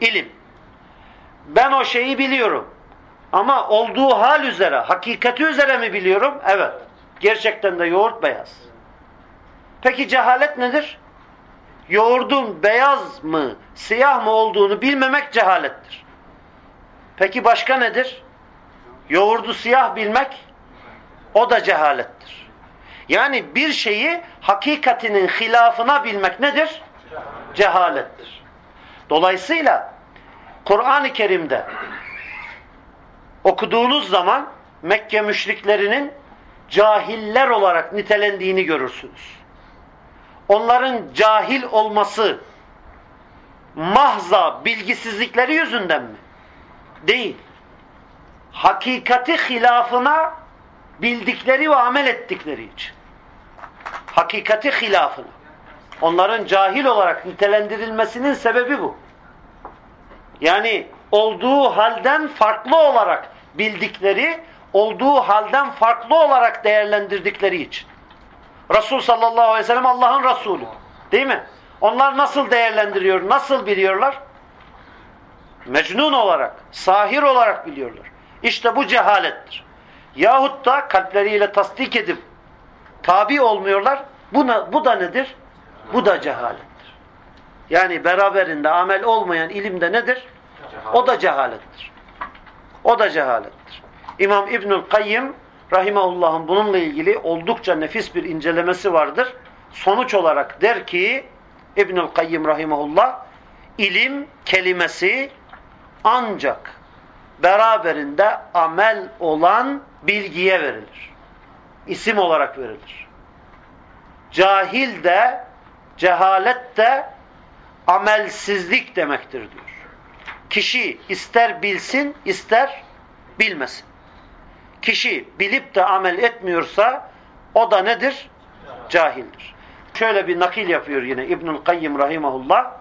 ilim. Ben o şeyi biliyorum. Ama olduğu hal üzere, hakikati üzere mi biliyorum? Evet. Gerçekten de yoğurt beyaz. Peki cehalet nedir? Yoğurdun beyaz mı, siyah mı olduğunu bilmemek cehalettir. Peki başka nedir? Yoğurdu siyah bilmek, o da cehalettir. Yani bir şeyi hakikatinin hilafına bilmek nedir? Cehalettir. Dolayısıyla Kur'an-ı Kerim'de okuduğunuz zaman Mekke müşriklerinin cahiller olarak nitelendiğini görürsünüz. Onların cahil olması mahza bilgisizlikleri yüzünden mi? Değil. Hakikati hilafına bildikleri ve amel ettikleri için. Hakikati hilafına. Onların cahil olarak nitelendirilmesinin sebebi bu. Yani olduğu halden farklı olarak bildikleri, olduğu halden farklı olarak değerlendirdikleri için. Resul sallallahu aleyhi ve sellem Allah'ın Resulü. Değil mi? Onlar nasıl değerlendiriyor, nasıl biliyorlar? Mecnun olarak, sahir olarak biliyorlar. İşte bu cehalettir. Yahut da kalpleriyle tasdik edip tabi olmuyorlar. Bu, bu da nedir? Bu da cehalettir. Yani beraberinde amel olmayan ilimde nedir? O da cehalettir. O da cehalettir. İmam İbnül Kayyim Rahimahullah'ın bununla ilgili oldukça nefis bir incelemesi vardır. Sonuç olarak der ki İbnül Kayyim Rahimahullah ilim kelimesi ancak beraberinde amel olan bilgiye verilir. İsim olarak verilir. Cahil de, cehalet de amelsizlik demektir diyor. Kişi ister bilsin, ister bilmesin. Kişi bilip de amel etmiyorsa o da nedir? Cahildir. Şöyle bir nakil yapıyor yine İbnül Kayyim Rahimahullah.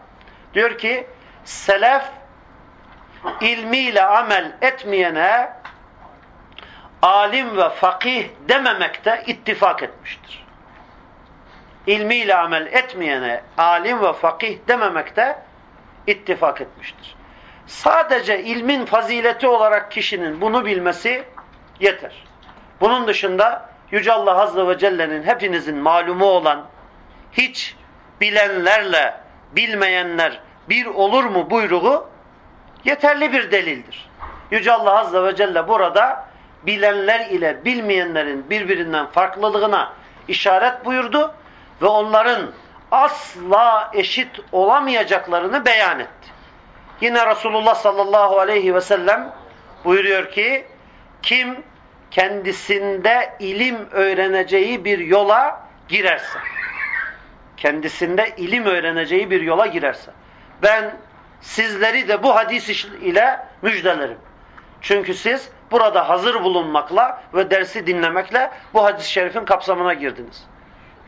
Diyor ki, selef ilmiyle amel etmeyene alim ve fakih dememekte ittifak etmiştir. İlmiyle amel etmeyene alim ve fakih dememekte ittifak etmiştir. Sadece ilmin fazileti olarak kişinin bunu bilmesi yeter. Bunun dışında Yüce Allah Azze ve Celle'nin hepinizin malumu olan hiç bilenlerle bilmeyenler bir olur mu buyruğu yeterli bir delildir. Yüce Allah Azze ve Celle burada bilenler ile bilmeyenlerin birbirinden farklılığına işaret buyurdu ve onların asla eşit olamayacaklarını beyan etti. Yine Resulullah sallallahu aleyhi ve sellem buyuruyor ki kim kendisinde ilim öğreneceği bir yola girerse kendisinde ilim öğreneceği bir yola girerse. Ben sizleri de bu hadis ile müjdelerim. Çünkü siz burada hazır bulunmakla ve dersi dinlemekle bu hadis-i şerifin kapsamına girdiniz.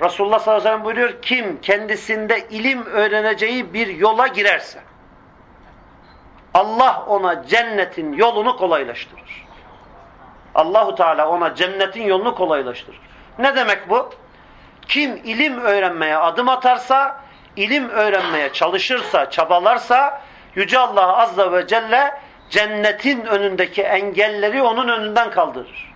Resulullah sallallahu aleyhi ve sellem buyuruyor, kim kendisinde ilim öğreneceği bir yola girerse, Allah ona cennetin yolunu kolaylaştırır. Allahu Teala ona cennetin yolunu kolaylaştırır. Ne demek bu? Kim ilim öğrenmeye adım atarsa, ilim öğrenmeye çalışırsa, çabalarsa, Yüce Allah Azze ve Celle cennetin önündeki engelleri onun önünden kaldırır.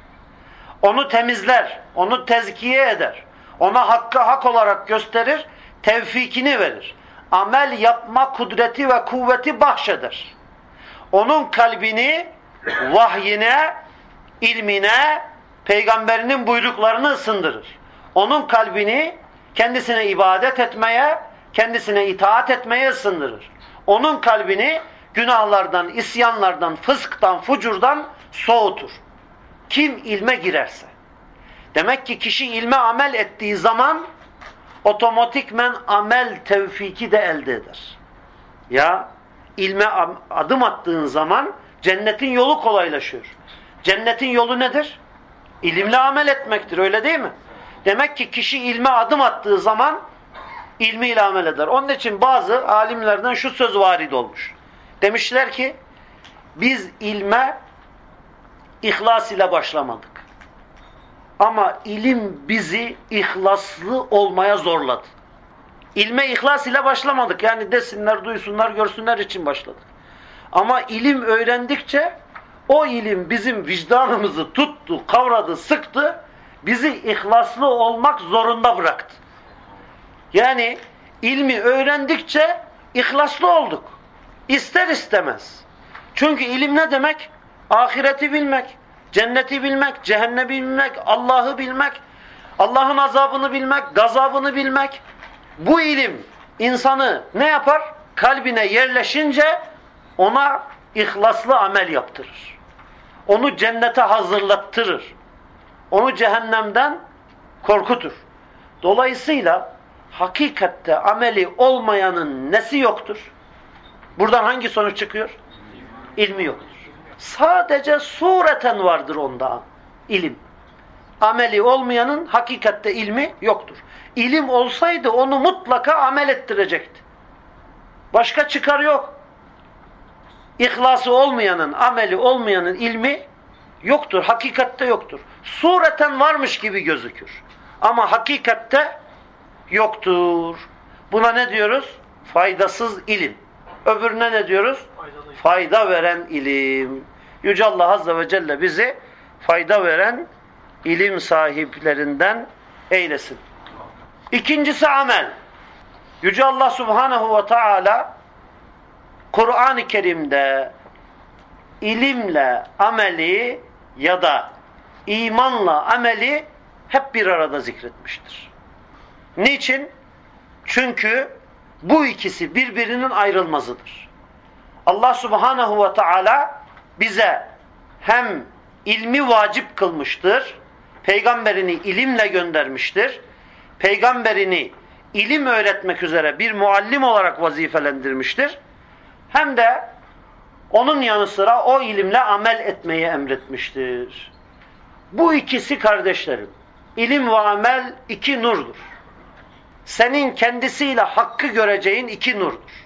Onu temizler, onu tezkiye eder. Ona hakkı hak olarak gösterir, tevfikini verir. Amel yapma kudreti ve kuvveti bahşeder. Onun kalbini vahyine, ilmine, peygamberinin buyruklarını ısındırır. Onun kalbini kendisine ibadet etmeye, kendisine itaat etmeye ısındırır. Onun kalbini günahlardan, isyanlardan, fısktan, fucurdan soğutur. Kim ilme girerse. Demek ki kişi ilme amel ettiği zaman otomatikmen amel tevfiki de elde eder. Ya ilme adım attığın zaman cennetin yolu kolaylaşıyor. Cennetin yolu nedir? İlimle amel etmektir öyle değil mi? Demek ki kişi ilme adım attığı zaman ilmiyle amel eder. Onun için bazı alimlerden şu söz varid olmuş. Demişler ki biz ilme ihlas ile başlamadık. Ama ilim bizi ihlaslı olmaya zorladı. İlme ihlas ile başlamadık. Yani desinler, duysunlar, görsünler için başladık. Ama ilim öğrendikçe o ilim bizim vicdanımızı tuttu, kavradı, sıktı. Bizi ihlaslı olmak zorunda bıraktı. Yani ilmi öğrendikçe ihlaslı olduk. İster istemez. Çünkü ilim ne demek? Ahireti bilmek, cenneti bilmek, cehennemi bilmek, Allah'ı bilmek, Allah'ın azabını bilmek, gazabını bilmek. Bu ilim insanı ne yapar? Kalbine yerleşince ona ihlaslı amel yaptırır. Onu cennete hazırlattırır. Onu cehennemden korkutur. Dolayısıyla hakikatte ameli olmayanın nesi yoktur? Buradan hangi sonuç çıkıyor? İlmi yoktur. Sadece sureten vardır onda ilim. Ameli olmayanın hakikatte ilmi yoktur. İlim olsaydı onu mutlaka amel ettirecekti. Başka çıkar yok. İhlası olmayanın, ameli olmayanın ilmi yoktur. Hakikatte yoktur. Sureten varmış gibi gözükür. Ama hakikatte yoktur. Buna ne diyoruz? Faydasız ilim. Öbürüne ne diyoruz? Fayda veren ilim. Yüce Allah Azze ve Celle bizi fayda veren ilim sahiplerinden eylesin. İkincisi amel. Yüce Allah Subhanahu ve Teala Kur'an-ı Kerim'de ilimle ameli ya da imanla ameli hep bir arada zikretmiştir. Niçin? Çünkü bu ikisi birbirinin ayrılmazıdır. Allah Subhanahu ve Teala bize hem ilmi vacip kılmıştır, peygamberini ilimle göndermiştir, peygamberini ilim öğretmek üzere bir muallim olarak vazifelendirmiştir, hem de onun yanı sıra o ilimle amel etmeyi emretmiştir. Bu ikisi kardeşlerim, ilim ve amel iki nurdur senin kendisiyle hakkı göreceğin iki nurdur.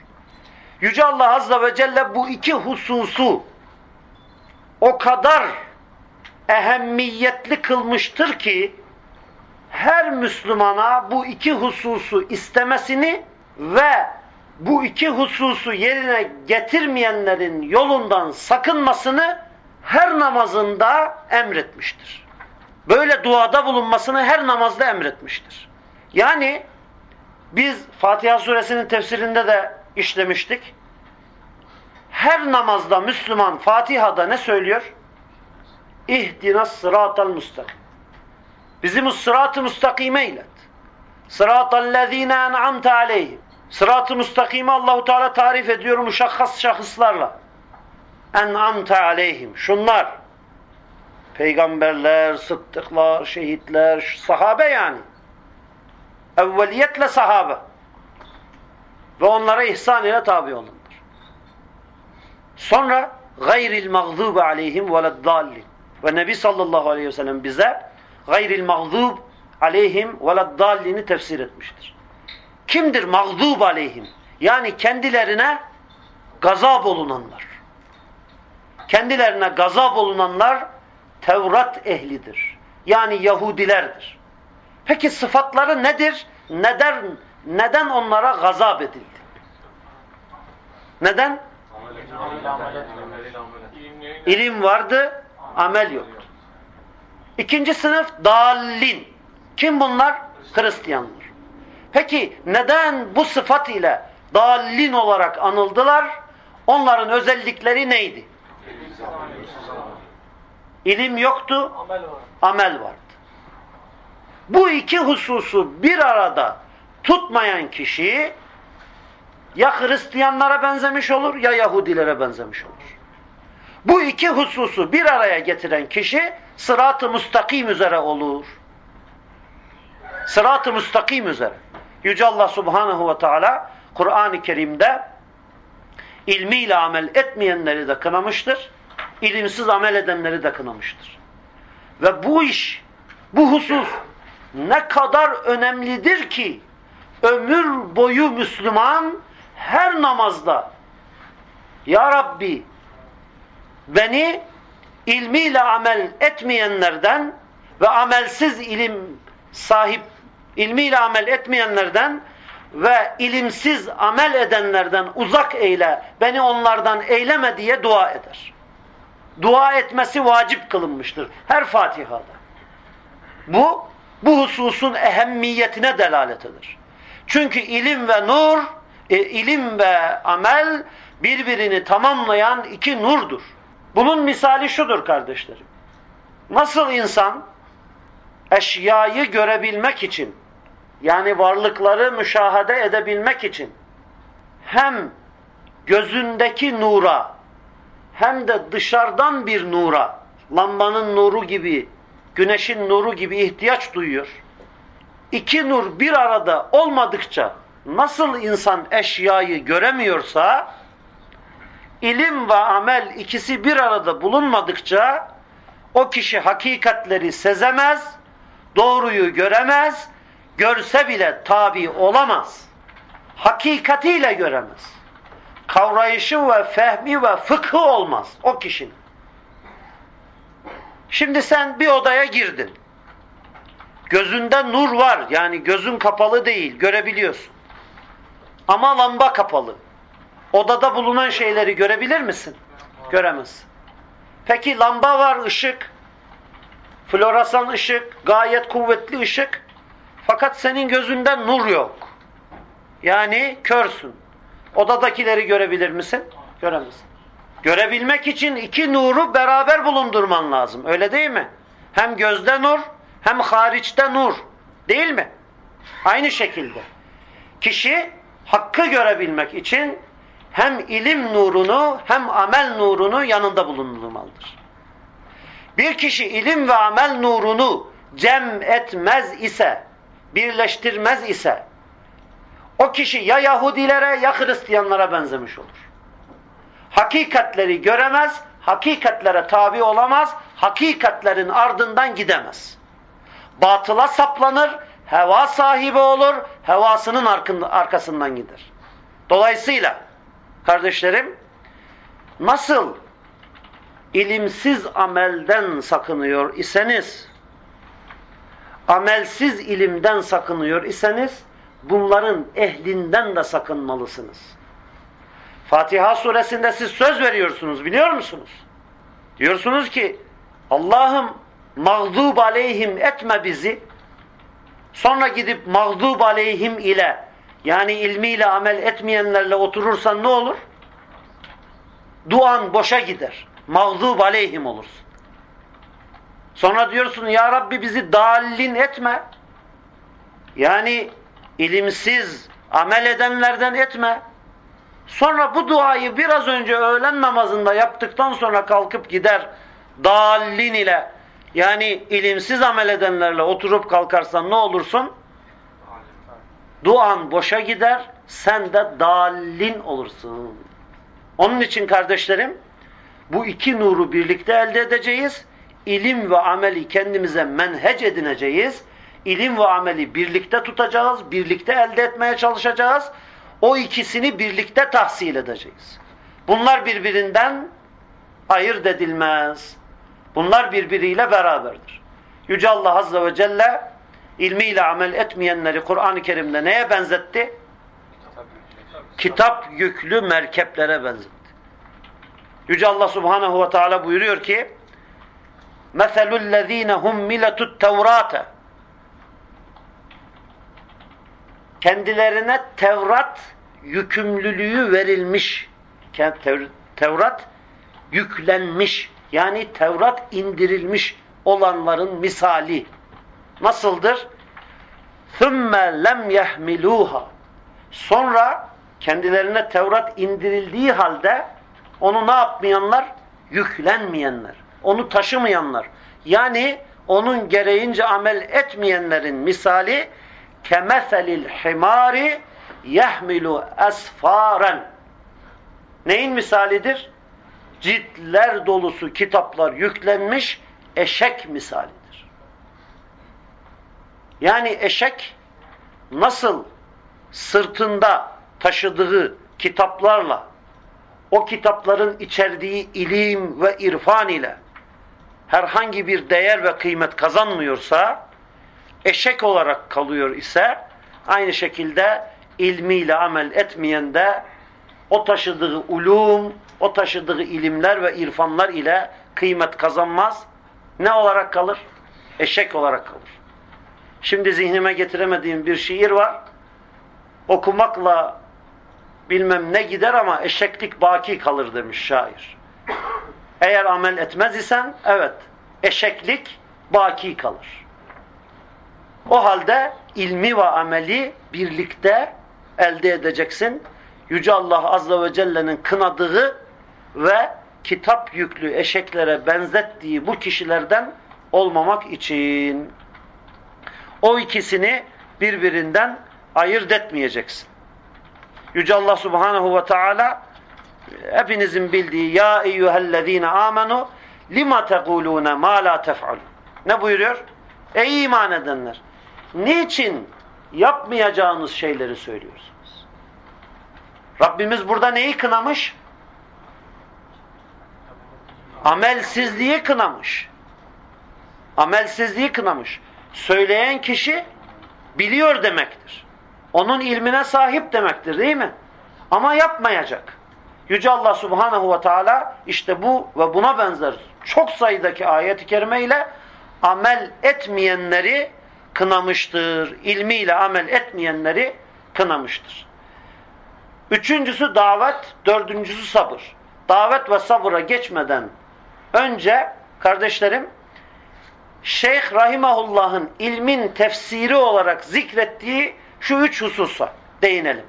Yüce Allah Azze ve Celle bu iki hususu o kadar ehemmiyetli kılmıştır ki her Müslümana bu iki hususu istemesini ve bu iki hususu yerine getirmeyenlerin yolundan sakınmasını her namazında emretmiştir. Böyle duada bulunmasını her namazda emretmiştir. Yani biz Fatiha suresinin tefsirinde de işlemiştik. Her namazda Müslüman Fatiha'da ne söylüyor? İhdinas sıratal müstakim. Bizi bu sıratı müstakime ilet. Sıratallezine en'amte aleyhim. Sırat-ı müstakime Allahu Teala tarif ediyor muşakkas şahıslarla. En'amte aleyhim. Şunlar peygamberler, sıddıklar, şehitler, sahabe yani Evveliyetle sahabe. Ve onlara ihsan ile tabi olundur. Sonra gayril mağzub aleyhim veleddallin. Ve Nebi sallallahu aleyhi ve sellem bize gayril mağzub aleyhim veleddallini tefsir etmiştir. Kimdir mağzub aleyhim? Yani kendilerine gazap olunanlar. Kendilerine gazap olunanlar Tevrat ehlidir. Yani Yahudilerdir. Peki sıfatları nedir? Neden neden onlara gazap edildi? Neden? İlim vardı, amel yoktu. İkinci sınıf dallin. Kim bunlar? Hristiyanlar. Peki neden bu sıfat ile dallin olarak anıldılar? Onların özellikleri neydi? İlim yoktu, amel vardı. Bu iki hususu bir arada tutmayan kişi ya Hristiyanlara benzemiş olur ya Yahudilere benzemiş olur. Bu iki hususu bir araya getiren kişi sırat-ı müstakim üzere olur. Sırat-ı müstakim üzere. Yüce Allah Subhanahu ve Teala Kur'an-ı Kerim'de ilmiyle amel etmeyenleri de kınamıştır. İlimsiz amel edenleri de kınamıştır. Ve bu iş, bu husus ne kadar önemlidir ki ömür boyu Müslüman her namazda Ya Rabbi beni ilmiyle amel etmeyenlerden ve amelsiz ilim sahip ilmiyle amel etmeyenlerden ve ilimsiz amel edenlerden uzak eyle, beni onlardan eyleme diye dua eder. Dua etmesi vacip kılınmıştır her Fatiha'da. Bu, bu hususun ehemmiyetine delalet eder. Çünkü ilim ve nur, e, ilim ve amel birbirini tamamlayan iki nurdur. Bunun misali şudur kardeşlerim. Nasıl insan eşyayı görebilmek için yani varlıkları müşahede edebilmek için hem gözündeki nura hem de dışarıdan bir nura lambanın nuru gibi güneşin nuru gibi ihtiyaç duyuyor. İki nur bir arada olmadıkça nasıl insan eşyayı göremiyorsa ilim ve amel ikisi bir arada bulunmadıkça o kişi hakikatleri sezemez, doğruyu göremez, görse bile tabi olamaz. Hakikatiyle göremez. Kavrayışı ve fehmi ve fıkhı olmaz o kişinin. Şimdi sen bir odaya girdin. Gözünde nur var. Yani gözün kapalı değil. Görebiliyorsun. Ama lamba kapalı. Odada bulunan şeyleri görebilir misin? Göremezsin. Peki lamba var, ışık. Floresan ışık, gayet kuvvetli ışık. Fakat senin gözünde nur yok. Yani körsün. Odadakileri görebilir misin? Göremezsin. Görebilmek için iki nuru beraber bulundurman lazım. Öyle değil mi? Hem gözde nur, hem hariçte nur. Değil mi? Aynı şekilde. Kişi hakkı görebilmek için hem ilim nurunu hem amel nurunu yanında bulundurmalıdır. Bir kişi ilim ve amel nurunu cem etmez ise, birleştirmez ise, o kişi ya Yahudilere ya Hristiyanlara benzemiş olur. Hakikatleri göremez, hakikatlere tabi olamaz, hakikatlerin ardından gidemez. Batıla saplanır, heva sahibi olur, hevasının arkasından gider. Dolayısıyla kardeşlerim, nasıl ilimsiz amelden sakınıyor iseniz, amelsiz ilimden sakınıyor iseniz, bunların ehlinden de sakınmalısınız. Fatiha suresinde siz söz veriyorsunuz biliyor musunuz? Diyorsunuz ki Allah'ım mağdub aleyhim etme bizi. Sonra gidip mağdub aleyhim ile yani ilmiyle amel etmeyenlerle oturursan ne olur? Duan boşa gider. Mağdub aleyhim olursun. Sonra diyorsun ya Rabbi bizi dallin etme. Yani ilimsiz amel edenlerden etme. Sonra bu duayı biraz önce öğlen namazında yaptıktan sonra kalkıp gider dallin ile yani ilimsiz amel edenlerle oturup kalkarsan ne olursun? duan boşa gider, sen de dalin olursun. Onun için kardeşlerim, bu iki nuru birlikte elde edeceğiz. İlim ve ameli kendimize menhec edineceğiz. İlim ve ameli birlikte tutacağız, birlikte elde etmeye çalışacağız O ikisini birlikte tahsil edeceğiz. Bunlar birbirinden ayırt edilmez. Bunlar birbiriyle beraberdir. Yüce Allah Azze ve Celle ilmiyle amel etmeyenleri Kur'an-ı Kerim'de neye benzetti? Kitap yüklü merkeplere benzetti. Yüce Allah Subhanahu ve Teala buyuruyor ki مَثَلُ الَّذ۪ينَ هُمِّلَتُ التَّوْرَاتَ Kendilerine Tevrat yükümlülüğü verilmiş. Tevrat yüklenmiş. Yani Tevrat indirilmiş olanların misali. Nasıldır? ثُمَّ lem يَحْمِلُوهَا Sonra kendilerine Tevrat indirildiği halde onu ne yapmayanlar? Yüklenmeyenler. Onu taşımayanlar. Yani onun gereğince amel etmeyenlerin misali kemeselil himari yahmilu esfaren. Neyin misalidir? Ciltler dolusu kitaplar yüklenmiş eşek misalidir. Yani eşek nasıl sırtında taşıdığı kitaplarla o kitapların içerdiği ilim ve irfan ile herhangi bir değer ve kıymet kazanmıyorsa eşek olarak kalıyor ise aynı şekilde ilmiyle amel etmeyen de o taşıdığı ulum, o taşıdığı ilimler ve irfanlar ile kıymet kazanmaz. Ne olarak kalır? Eşek olarak kalır. Şimdi zihnime getiremediğim bir şiir var. Okumakla bilmem ne gider ama eşeklik baki kalır demiş şair. Eğer amel etmez isen evet eşeklik baki kalır. O halde ilmi ve ameli birlikte elde edeceksin. Yüce Allah Azze ve Celle'nin kınadığı ve kitap yüklü eşeklere benzettiği bu kişilerden olmamak için o ikisini birbirinden ayırt etmeyeceksin. Yüce Allah Subhanahu ve Teala hepinizin bildiği ya eyyühellezine amenu lima tekulune ma la tef'alun. Ne buyuruyor? Ey iman edenler! Niçin yapmayacağınız şeyleri söylüyorsunuz? Rabbimiz burada neyi kınamış? Amelsizliği kınamış. Amelsizliği kınamış. Söyleyen kişi biliyor demektir. Onun ilmine sahip demektir değil mi? Ama yapmayacak. Yüce Allah Subhanahu ve Teala işte bu ve buna benzer çok sayıdaki ayet-i kerime ile amel etmeyenleri kınamıştır. İlmiyle amel etmeyenleri kınamıştır. Üçüncüsü davet, dördüncüsü sabır. Davet ve sabıra geçmeden önce kardeşlerim Şeyh Rahimahullah'ın ilmin tefsiri olarak zikrettiği şu üç hususa değinelim.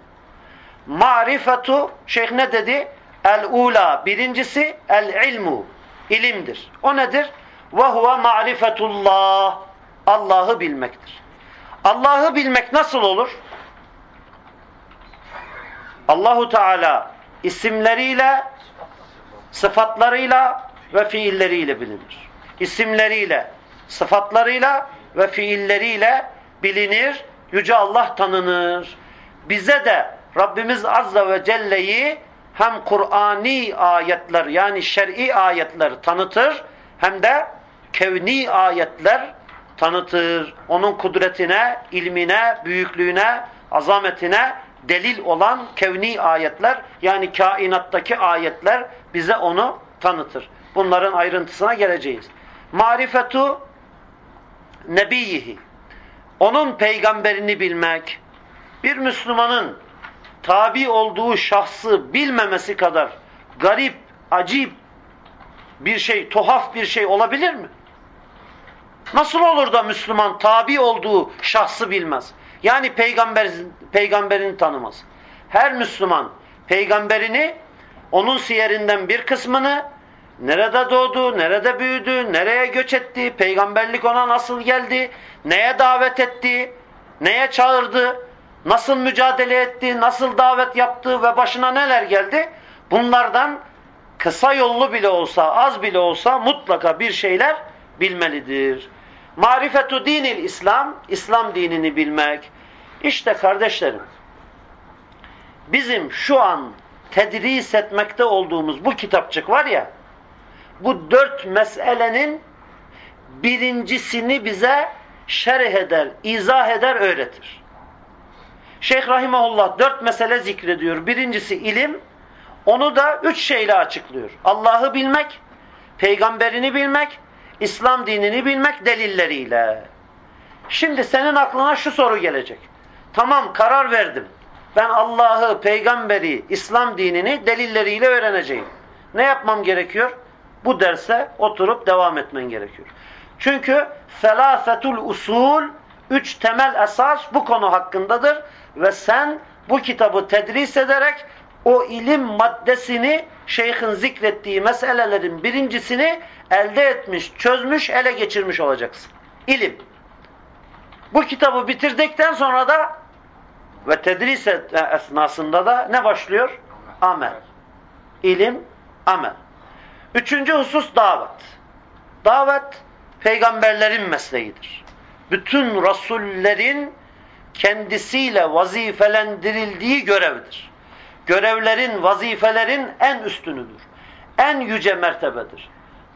Marifetu, şeyh ne dedi? El-ula, birincisi el-ilmu, ilimdir. O nedir? Ve huve marifetullah, Allah'ı bilmektir. Allah'ı bilmek nasıl olur? Allahu Teala isimleriyle, sıfatlarıyla ve fiilleriyle bilinir. İsimleriyle, sıfatlarıyla ve fiilleriyle bilinir. Yüce Allah tanınır. Bize de Rabbimiz Azze ve Celle'yi hem Kur'ani ayetler yani şer'i ayetler tanıtır hem de kevni ayetler tanıtır. Onun kudretine, ilmine, büyüklüğüne, azametine delil olan kevni ayetler yani kainattaki ayetler bize onu tanıtır. Bunların ayrıntısına geleceğiz. Marifetu nebiyihi onun peygamberini bilmek, bir Müslümanın tabi olduğu şahsı bilmemesi kadar garip, acip bir şey, tuhaf bir şey olabilir mi? Nasıl olur da Müslüman tabi olduğu şahsı bilmez? Yani peygamber, peygamberini tanımaz. Her Müslüman peygamberini, onun siyerinden bir kısmını, nerede doğdu, nerede büyüdü, nereye göç etti, peygamberlik ona nasıl geldi, neye davet etti, neye çağırdı, nasıl mücadele etti, nasıl davet yaptı ve başına neler geldi? Bunlardan kısa yollu bile olsa, az bile olsa mutlaka bir şeyler bilmelidir. Marifetu dinil İslam, İslam dinini bilmek. İşte kardeşlerim, bizim şu an tedris etmekte olduğumuz bu kitapçık var ya, bu dört meselenin birincisini bize şerh eder, izah eder, öğretir. Şeyh Rahimahullah dört mesele zikrediyor. Birincisi ilim, onu da üç şeyle açıklıyor. Allah'ı bilmek, peygamberini bilmek, İslam dinini bilmek delilleriyle. Şimdi senin aklına şu soru gelecek. Tamam karar verdim. Ben Allah'ı, peygamberi, İslam dinini delilleriyle öğreneceğim. Ne yapmam gerekiyor? Bu derse oturup devam etmen gerekiyor. Çünkü felafetul usul, üç temel esas bu konu hakkındadır. Ve sen bu kitabı tedris ederek o ilim maddesini şeyhin zikrettiği meselelerin birincisini elde etmiş, çözmüş, ele geçirmiş olacaksın. İlim. Bu kitabı bitirdikten sonra da ve tedris esnasında da ne başlıyor? Amel. İlim, amel. Üçüncü husus davet. Davet peygamberlerin mesleğidir. Bütün rasullerin kendisiyle vazifelendirildiği görevdir. Görevlerin, vazifelerin en üstünüdür. En yüce mertebedir.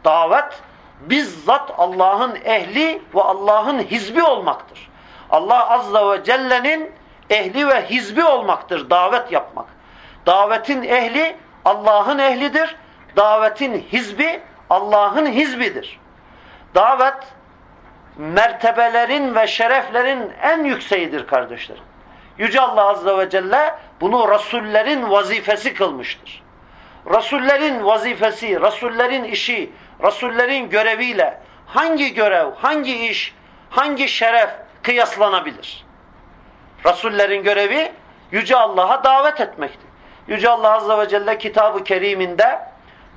Davet bizzat Allah'ın ehli ve Allah'ın hizbi olmaktır. Allah Azza ve Celle'nin ehli ve hizbi olmaktır davet yapmak. Davetin ehli Allah'ın ehlidir. Davetin hizbi Allah'ın hizbidir. Davet mertebelerin ve şereflerin en yükseğidir kardeşlerim. Yüce Allah Azze ve Celle bunu Resullerin vazifesi kılmıştır. Resullerin vazifesi, Resullerin işi, Resullerin göreviyle hangi görev, hangi iş, hangi şeref kıyaslanabilir? Resullerin görevi Yüce Allah'a davet etmektir. Yüce Allah Azze ve Celle kitabı keriminde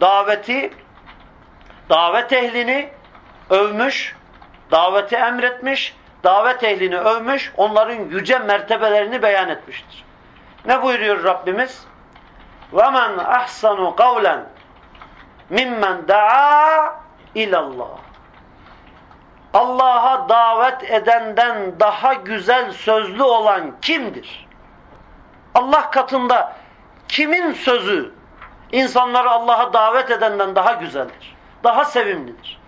daveti, davet ehlini övmüş, daveti emretmiş, davet ehlini övmüş, onların yüce mertebelerini beyan etmiştir. Ne buyuruyor Rabbimiz? وَمَنْ أَحْسَنُ قَوْلًا مِمَّنْ دَعَا ilallah. Allah'a davet edenden daha güzel sözlü olan kimdir? Allah katında kimin sözü insanları Allah'a davet edenden daha güzeldir? Daha sevimlidir?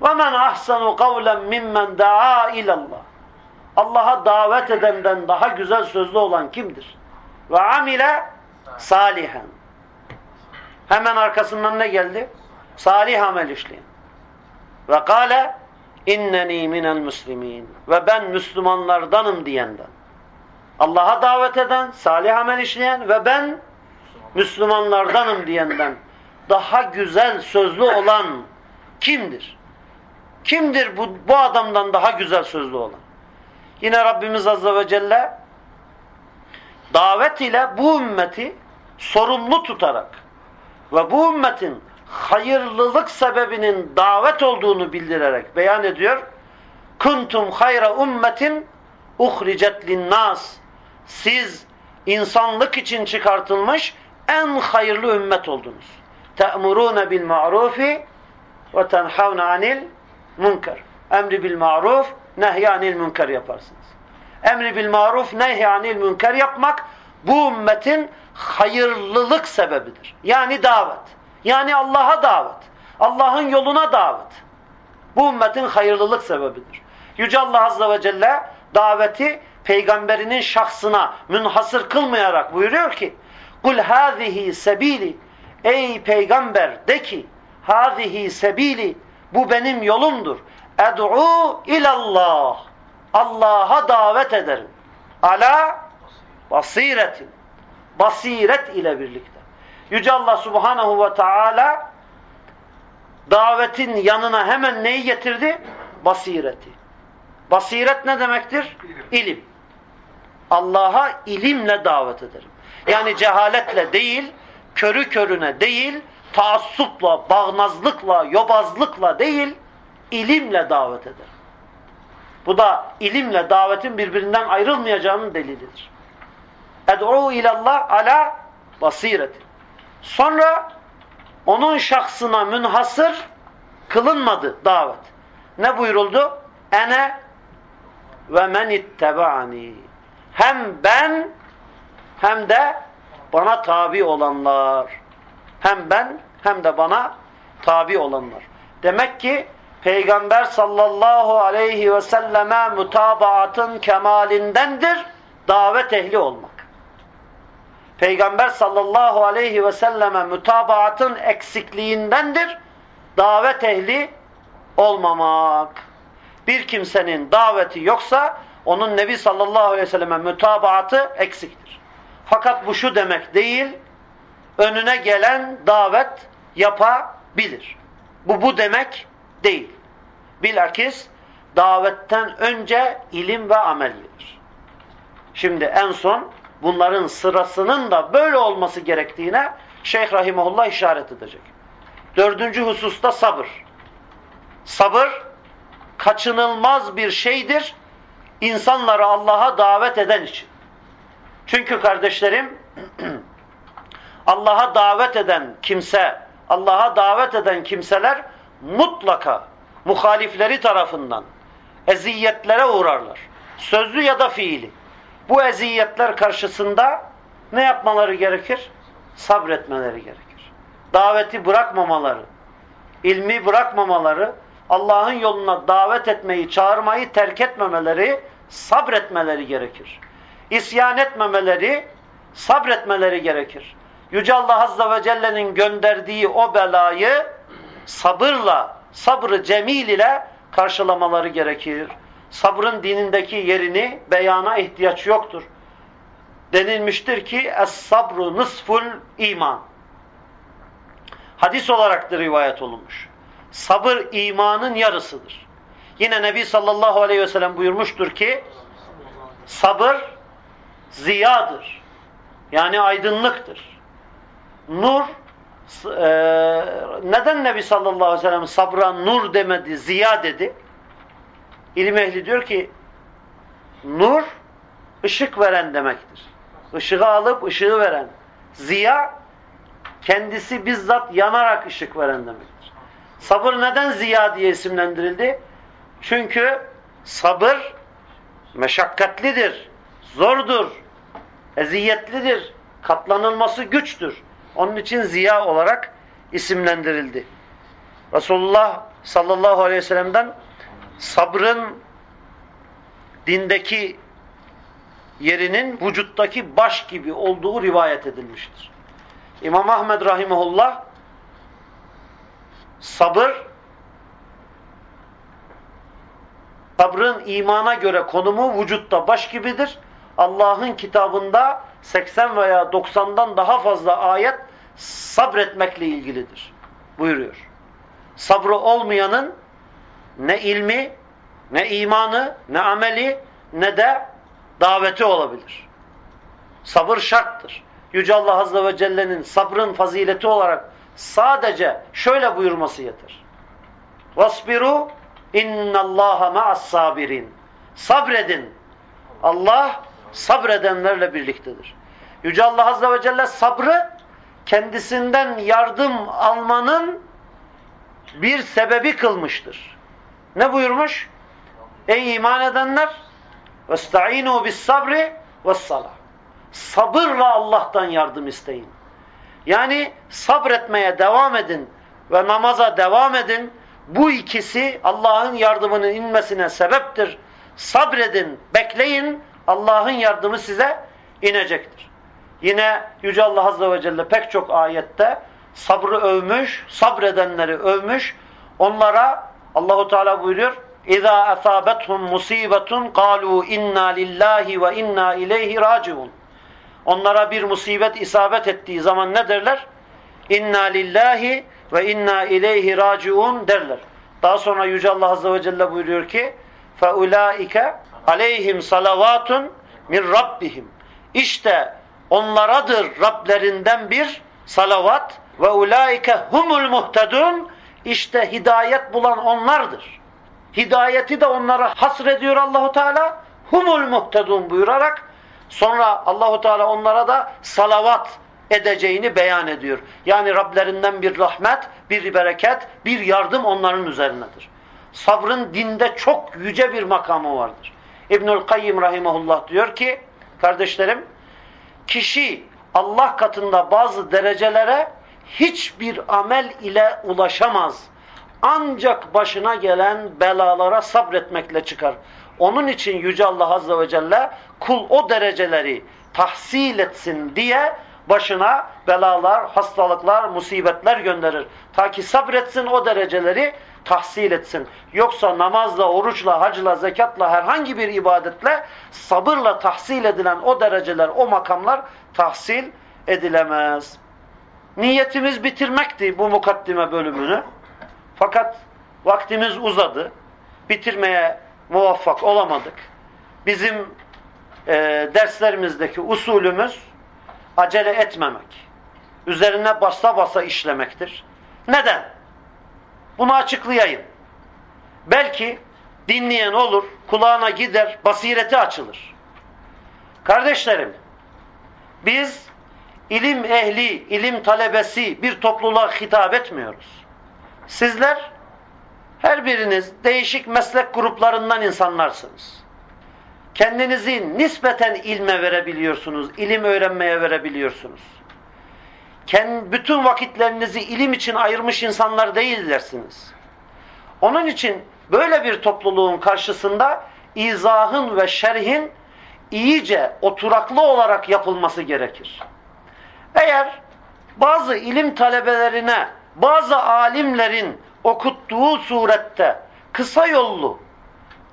وَمَنْ أَحْسَنُ قَوْلًا مِمَّنْ دَعَا ilallah. Allah'a davet edenden daha güzel sözlü olan kimdir? Ve amile salihen. Hemen arkasından ne geldi? Salih amel işleyen. Ve kâle inneni minel muslimin. Ve ben Müslümanlardanım diyenden. Allah'a davet eden, salih amel işleyen ve ben Müslümanlardanım diyenden daha güzel sözlü olan kimdir? Kimdir bu, bu adamdan daha güzel sözlü olan? Yine Rabbimiz Azze ve Celle davet ile bu ümmeti sorumlu tutarak ve bu ümmetin hayırlılık sebebinin davet olduğunu bildirerek beyan ediyor. Kuntum hayra ummetin uhricet linnas. Siz insanlık için çıkartılmış en hayırlı ümmet oldunuz. Te'murûne bil ma'rufi ve tenhavne anil münker. Emri bil maruf, nehyanil münker yaparsınız. Emri bil maruf, nehyanil münker yapmak bu ümmetin hayırlılık sebebidir. Yani davet. Yani Allah'a davet. Allah'ın yoluna davet. Bu ümmetin hayırlılık sebebidir. Yüce Allah Azze ve Celle daveti peygamberinin şahsına münhasır kılmayarak buyuruyor ki Kul hâzihi sebili Ey peygamber de ki hâzihi sebili bu benim yolumdur. Ed'u ilallah Allah'a davet ederim. Ala basiretin. Basiret ile birlikte. Yüce Allah Subhanahu ve Teala davetin yanına hemen neyi getirdi? Basireti. Basiret ne demektir? İlim. Allah'a ilimle davet ederim. Yani cehaletle değil, körü körüne değil, taassupla, bağnazlıkla, yobazlıkla değil, ilimle davet ederim. Bu da ilimle davetin birbirinden ayrılmayacağının delilidir. Ed'u ilallah ala basiretin. Sonra onun şahsına münhasır kılınmadı davet. Ne buyuruldu? Ene ve men ittebaani. Hem ben hem de bana tabi olanlar. Hem ben hem de bana tabi olanlar. Demek ki Peygamber sallallahu aleyhi ve selleme mutabaatın kemalindendir davet ehli olmak. Peygamber sallallahu aleyhi ve selleme mutabaatın eksikliğindendir davet ehli olmamak. Bir kimsenin daveti yoksa onun Nebi sallallahu aleyhi ve selleme mütabaatı eksiktir. Fakat bu şu demek değil, önüne gelen davet yapabilir. Bu bu demek değil. Bilakis davetten önce ilim ve amel gelir. Şimdi en son bunların sırasının da böyle olması gerektiğine Şeyh Rahimullah işaret edecek. Dördüncü hususta sabır. Sabır kaçınılmaz bir şeydir insanları Allah'a davet eden için. Çünkü kardeşlerim Allah'a davet eden kimse, Allah'a davet eden kimseler mutlaka muhalifleri tarafından eziyetlere uğrarlar. Sözlü ya da fiili. Bu eziyetler karşısında ne yapmaları gerekir? Sabretmeleri gerekir. Daveti bırakmamaları, ilmi bırakmamaları, Allah'ın yoluna davet etmeyi, çağırmayı terk etmemeleri, sabretmeleri gerekir. İsyan etmemeleri, sabretmeleri gerekir. Yüce Allah Azze ve Celle'nin gönderdiği o belayı sabırla, sabrı cemil ile karşılamaları gerekir. Sabrın dinindeki yerini beyana ihtiyaç yoktur. Denilmiştir ki es-sabru nısful iman. Hadis olarak da rivayet olunmuş. Sabır imanın yarısıdır. Yine Nebi sallallahu aleyhi ve sellem buyurmuştur ki sabır ziyadır. Yani aydınlıktır. Nur neden Nebi sallallahu aleyhi ve sellem sabra nur demedi, ziya dedi? İlim ehli diyor ki nur ışık veren demektir. Işığı alıp ışığı veren. Ziya kendisi bizzat yanarak ışık veren demektir. Sabır neden ziya diye isimlendirildi? Çünkü sabır meşakkatlidir, zordur, eziyetlidir, katlanılması güçtür. Onun için ziya olarak isimlendirildi. Resulullah sallallahu aleyhi ve sellem'den sabrın dindeki yerinin vücuttaki baş gibi olduğu rivayet edilmiştir. İmam Ahmed rahimahullah sabır sabrın imana göre konumu vücutta baş gibidir. Allah'ın kitabında 80 veya 90'dan daha fazla ayet sabretmekle ilgilidir. Buyuruyor. Sabrı olmayanın ne ilmi, ne imanı, ne ameli, ne de daveti olabilir. Sabır şarttır. Yüce Allah Azze ve Celle'nin sabrın fazileti olarak sadece şöyle buyurması yeter. Vasbiru innallaha ma'as sabirin. Sabredin. Allah sabredenlerle birliktedir. Yüce Allah Azze ve Celle sabrı kendisinden yardım almanın bir sebebi kılmıştır. Ne buyurmuş? Ey iman edenler وَاسْتَعِينُوا بِالصَّبْرِ وَالصَّلَةِ Sabırla Allah'tan yardım isteyin. Yani sabretmeye devam edin ve namaza devam edin. Bu ikisi Allah'ın yardımının inmesine sebeptir. Sabredin, bekleyin. Allah'ın yardımı size inecektir. Yine Yüce Allah Azze ve Celle pek çok ayette sabrı övmüş, sabredenleri övmüş. Onlara Allahu Teala buyuruyor: "İza asabethum musibetun qalu inna lillahi ve inna ileyhi raciun." Onlara bir musibet isabet ettiği zaman ne derler? İnna lillahi ve inna ileyhi raciun derler. Daha sonra Yüce Allah Azze ve Celle buyuruyor ki فَاُولَٰئِكَ aleyhim salavatun min rabbihim. İşte onlaradır Rablerinden bir salavat ve ulaike humul muhtedun. İşte hidayet bulan onlardır. Hidayeti de onlara hasrediyor Allahu Teala. Humul muhtedun buyurarak sonra Allahu Teala onlara da salavat edeceğini beyan ediyor. Yani Rablerinden bir rahmet, bir bereket, bir yardım onların üzerinedir. Sabrın dinde çok yüce bir makamı vardır. İbnül Kayyim rahimahullah diyor ki kardeşlerim kişi Allah katında bazı derecelere hiçbir amel ile ulaşamaz. Ancak başına gelen belalara sabretmekle çıkar. Onun için Yüce Allah Azze ve Celle kul o dereceleri tahsil etsin diye başına belalar, hastalıklar, musibetler gönderir. Ta ki sabretsin o dereceleri tahsil etsin. Yoksa namazla, oruçla, hacla, zekatla, herhangi bir ibadetle sabırla tahsil edilen o dereceler, o makamlar tahsil edilemez. Niyetimiz bitirmekti bu mukaddime bölümünü. Fakat vaktimiz uzadı. Bitirmeye muvaffak olamadık. Bizim e, derslerimizdeki usulümüz acele etmemek. Üzerine basa basa işlemektir. Neden? Bunu açıklayayım. Belki dinleyen olur, kulağına gider, basireti açılır. Kardeşlerim, biz ilim ehli, ilim talebesi bir topluluğa hitap etmiyoruz. Sizler her biriniz değişik meslek gruplarından insanlarsınız. Kendinizi nispeten ilme verebiliyorsunuz, ilim öğrenmeye verebiliyorsunuz. Bütün vakitlerinizi ilim için ayırmış insanlar değillersiniz. Onun için böyle bir topluluğun karşısında izahın ve şerhin iyice oturaklı olarak yapılması gerekir. Eğer bazı ilim talebelerine, bazı alimlerin okuttuğu surette kısa yollu,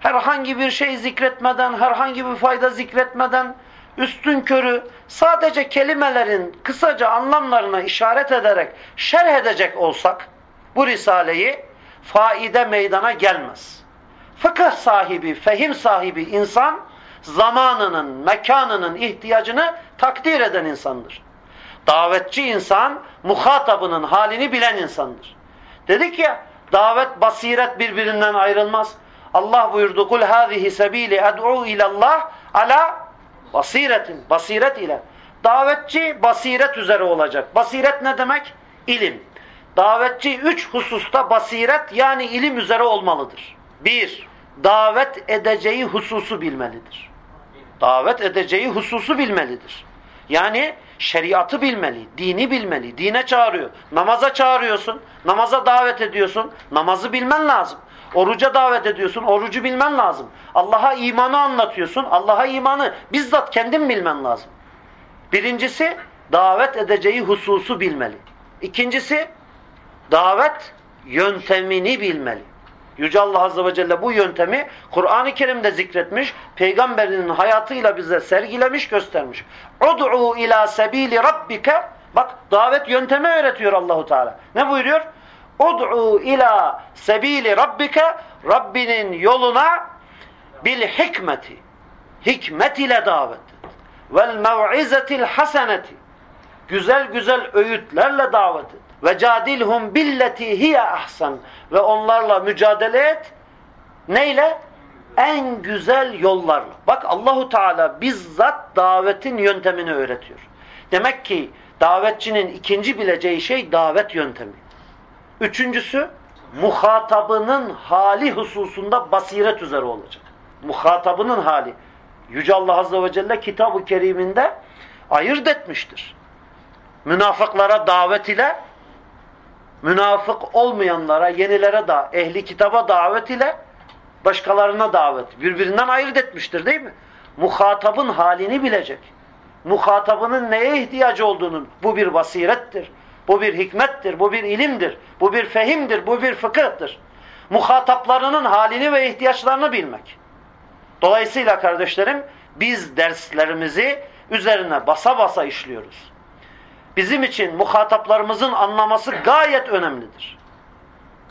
herhangi bir şey zikretmeden, herhangi bir fayda zikretmeden, üstün körü sadece kelimelerin kısaca anlamlarına işaret ederek şerh edecek olsak, bu risaleyi faide meydana gelmez. Fıkıh sahibi, fehim sahibi insan, zamanının, mekanının ihtiyacını takdir eden insandır. Davetçi insan, muhatabının halini bilen insandır. Dedik ya, davet, basiret birbirinden ayrılmaz. Allah buyurdu, kul hâzihi sebîli ed'u ilallah ala basiretin, basiret ile. Davetçi basiret üzere olacak. Basiret ne demek? İlim. Davetçi üç hususta basiret yani ilim üzere olmalıdır. Bir, davet edeceği hususu bilmelidir. Davet edeceği hususu bilmelidir. Yani şeriatı bilmeli, dini bilmeli, dine çağırıyor. Namaza çağırıyorsun, namaza davet ediyorsun, namazı bilmen lazım. Oruca davet ediyorsun, orucu bilmen lazım. Allah'a imanı anlatıyorsun, Allah'a imanı bizzat kendin bilmen lazım. Birincisi, davet edeceği hususu bilmeli. İkincisi, davet yöntemini bilmeli. Yüce Allah Azze ve Celle bu yöntemi Kur'an-ı Kerim'de zikretmiş, peygamberinin hayatıyla bize sergilemiş, göstermiş. Ud'u ila sebili rabbike Bak davet yöntemi öğretiyor Allahu Teala. Ne buyuruyor? Ud'u ila sebili rabbike Rabbinin yoluna bil hikmeti. Hikmet ile davet et. Vel mev'izetil haseneti. Güzel güzel öğütlerle davet et. Ve cadilhum billeti hiye ahsan. Ve onlarla mücadele et. Neyle? En güzel yollarla. Bak Allahu Teala bizzat davetin yöntemini öğretiyor. Demek ki davetçinin ikinci bileceği şey davet yöntemi. Üçüncüsü muhatabının hali hususunda basiret üzere olacak. Muhatabının hali. Yüce Allah Azze ve Celle kitab-ı keriminde ayırt etmiştir. Münafıklara davet ile münafık olmayanlara, yenilere da, ehli kitaba davet ile başkalarına davet. Birbirinden ayırt etmiştir değil mi? Muhatabın halini bilecek. Muhatabının neye ihtiyacı olduğunu bu bir basirettir. Bu bir hikmettir, bu bir ilimdir, bu bir fehimdir, bu bir fıkıhtır. Muhataplarının halini ve ihtiyaçlarını bilmek. Dolayısıyla kardeşlerim biz derslerimizi üzerine basa basa işliyoruz. Bizim için muhataplarımızın anlaması gayet önemlidir.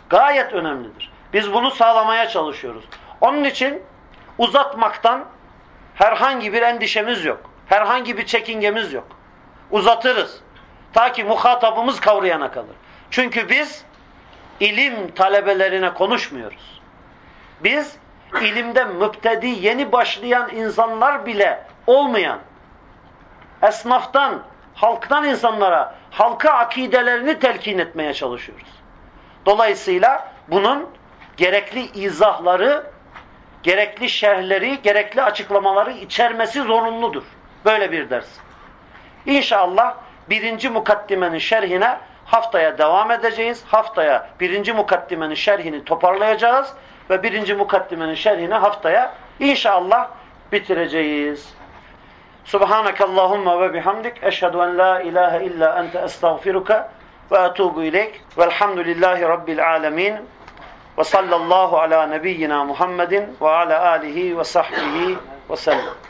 Gayet önemlidir. Biz bunu sağlamaya çalışıyoruz. Onun için uzatmaktan herhangi bir endişemiz yok. Herhangi bir çekingemiz yok. Uzatırız. Ta ki muhatabımız kavrayana kalır. Çünkü biz ilim talebelerine konuşmuyoruz. Biz ilimde müptedi yeni başlayan insanlar bile olmayan esnaftan, halktan insanlara halka akidelerini telkin etmeye çalışıyoruz. Dolayısıyla bunun gerekli izahları, gerekli şerhleri, gerekli açıklamaları içermesi zorunludur. Böyle bir ders. İnşallah birinci mukaddimenin şerhine haftaya devam edeceğiz. Haftaya birinci mukaddimenin şerhini toparlayacağız ve birinci mukaddimenin şerhini haftaya inşallah bitireceğiz. Subhaneke Allahumma ve bihamdik eşhedü en la ilahe illa ente estağfiruka ve etubu ileyk velhamdülillahi rabbil alemin ve sallallahu ala nebiyyina Muhammedin ve ala alihi ve sahbihi ve sellem.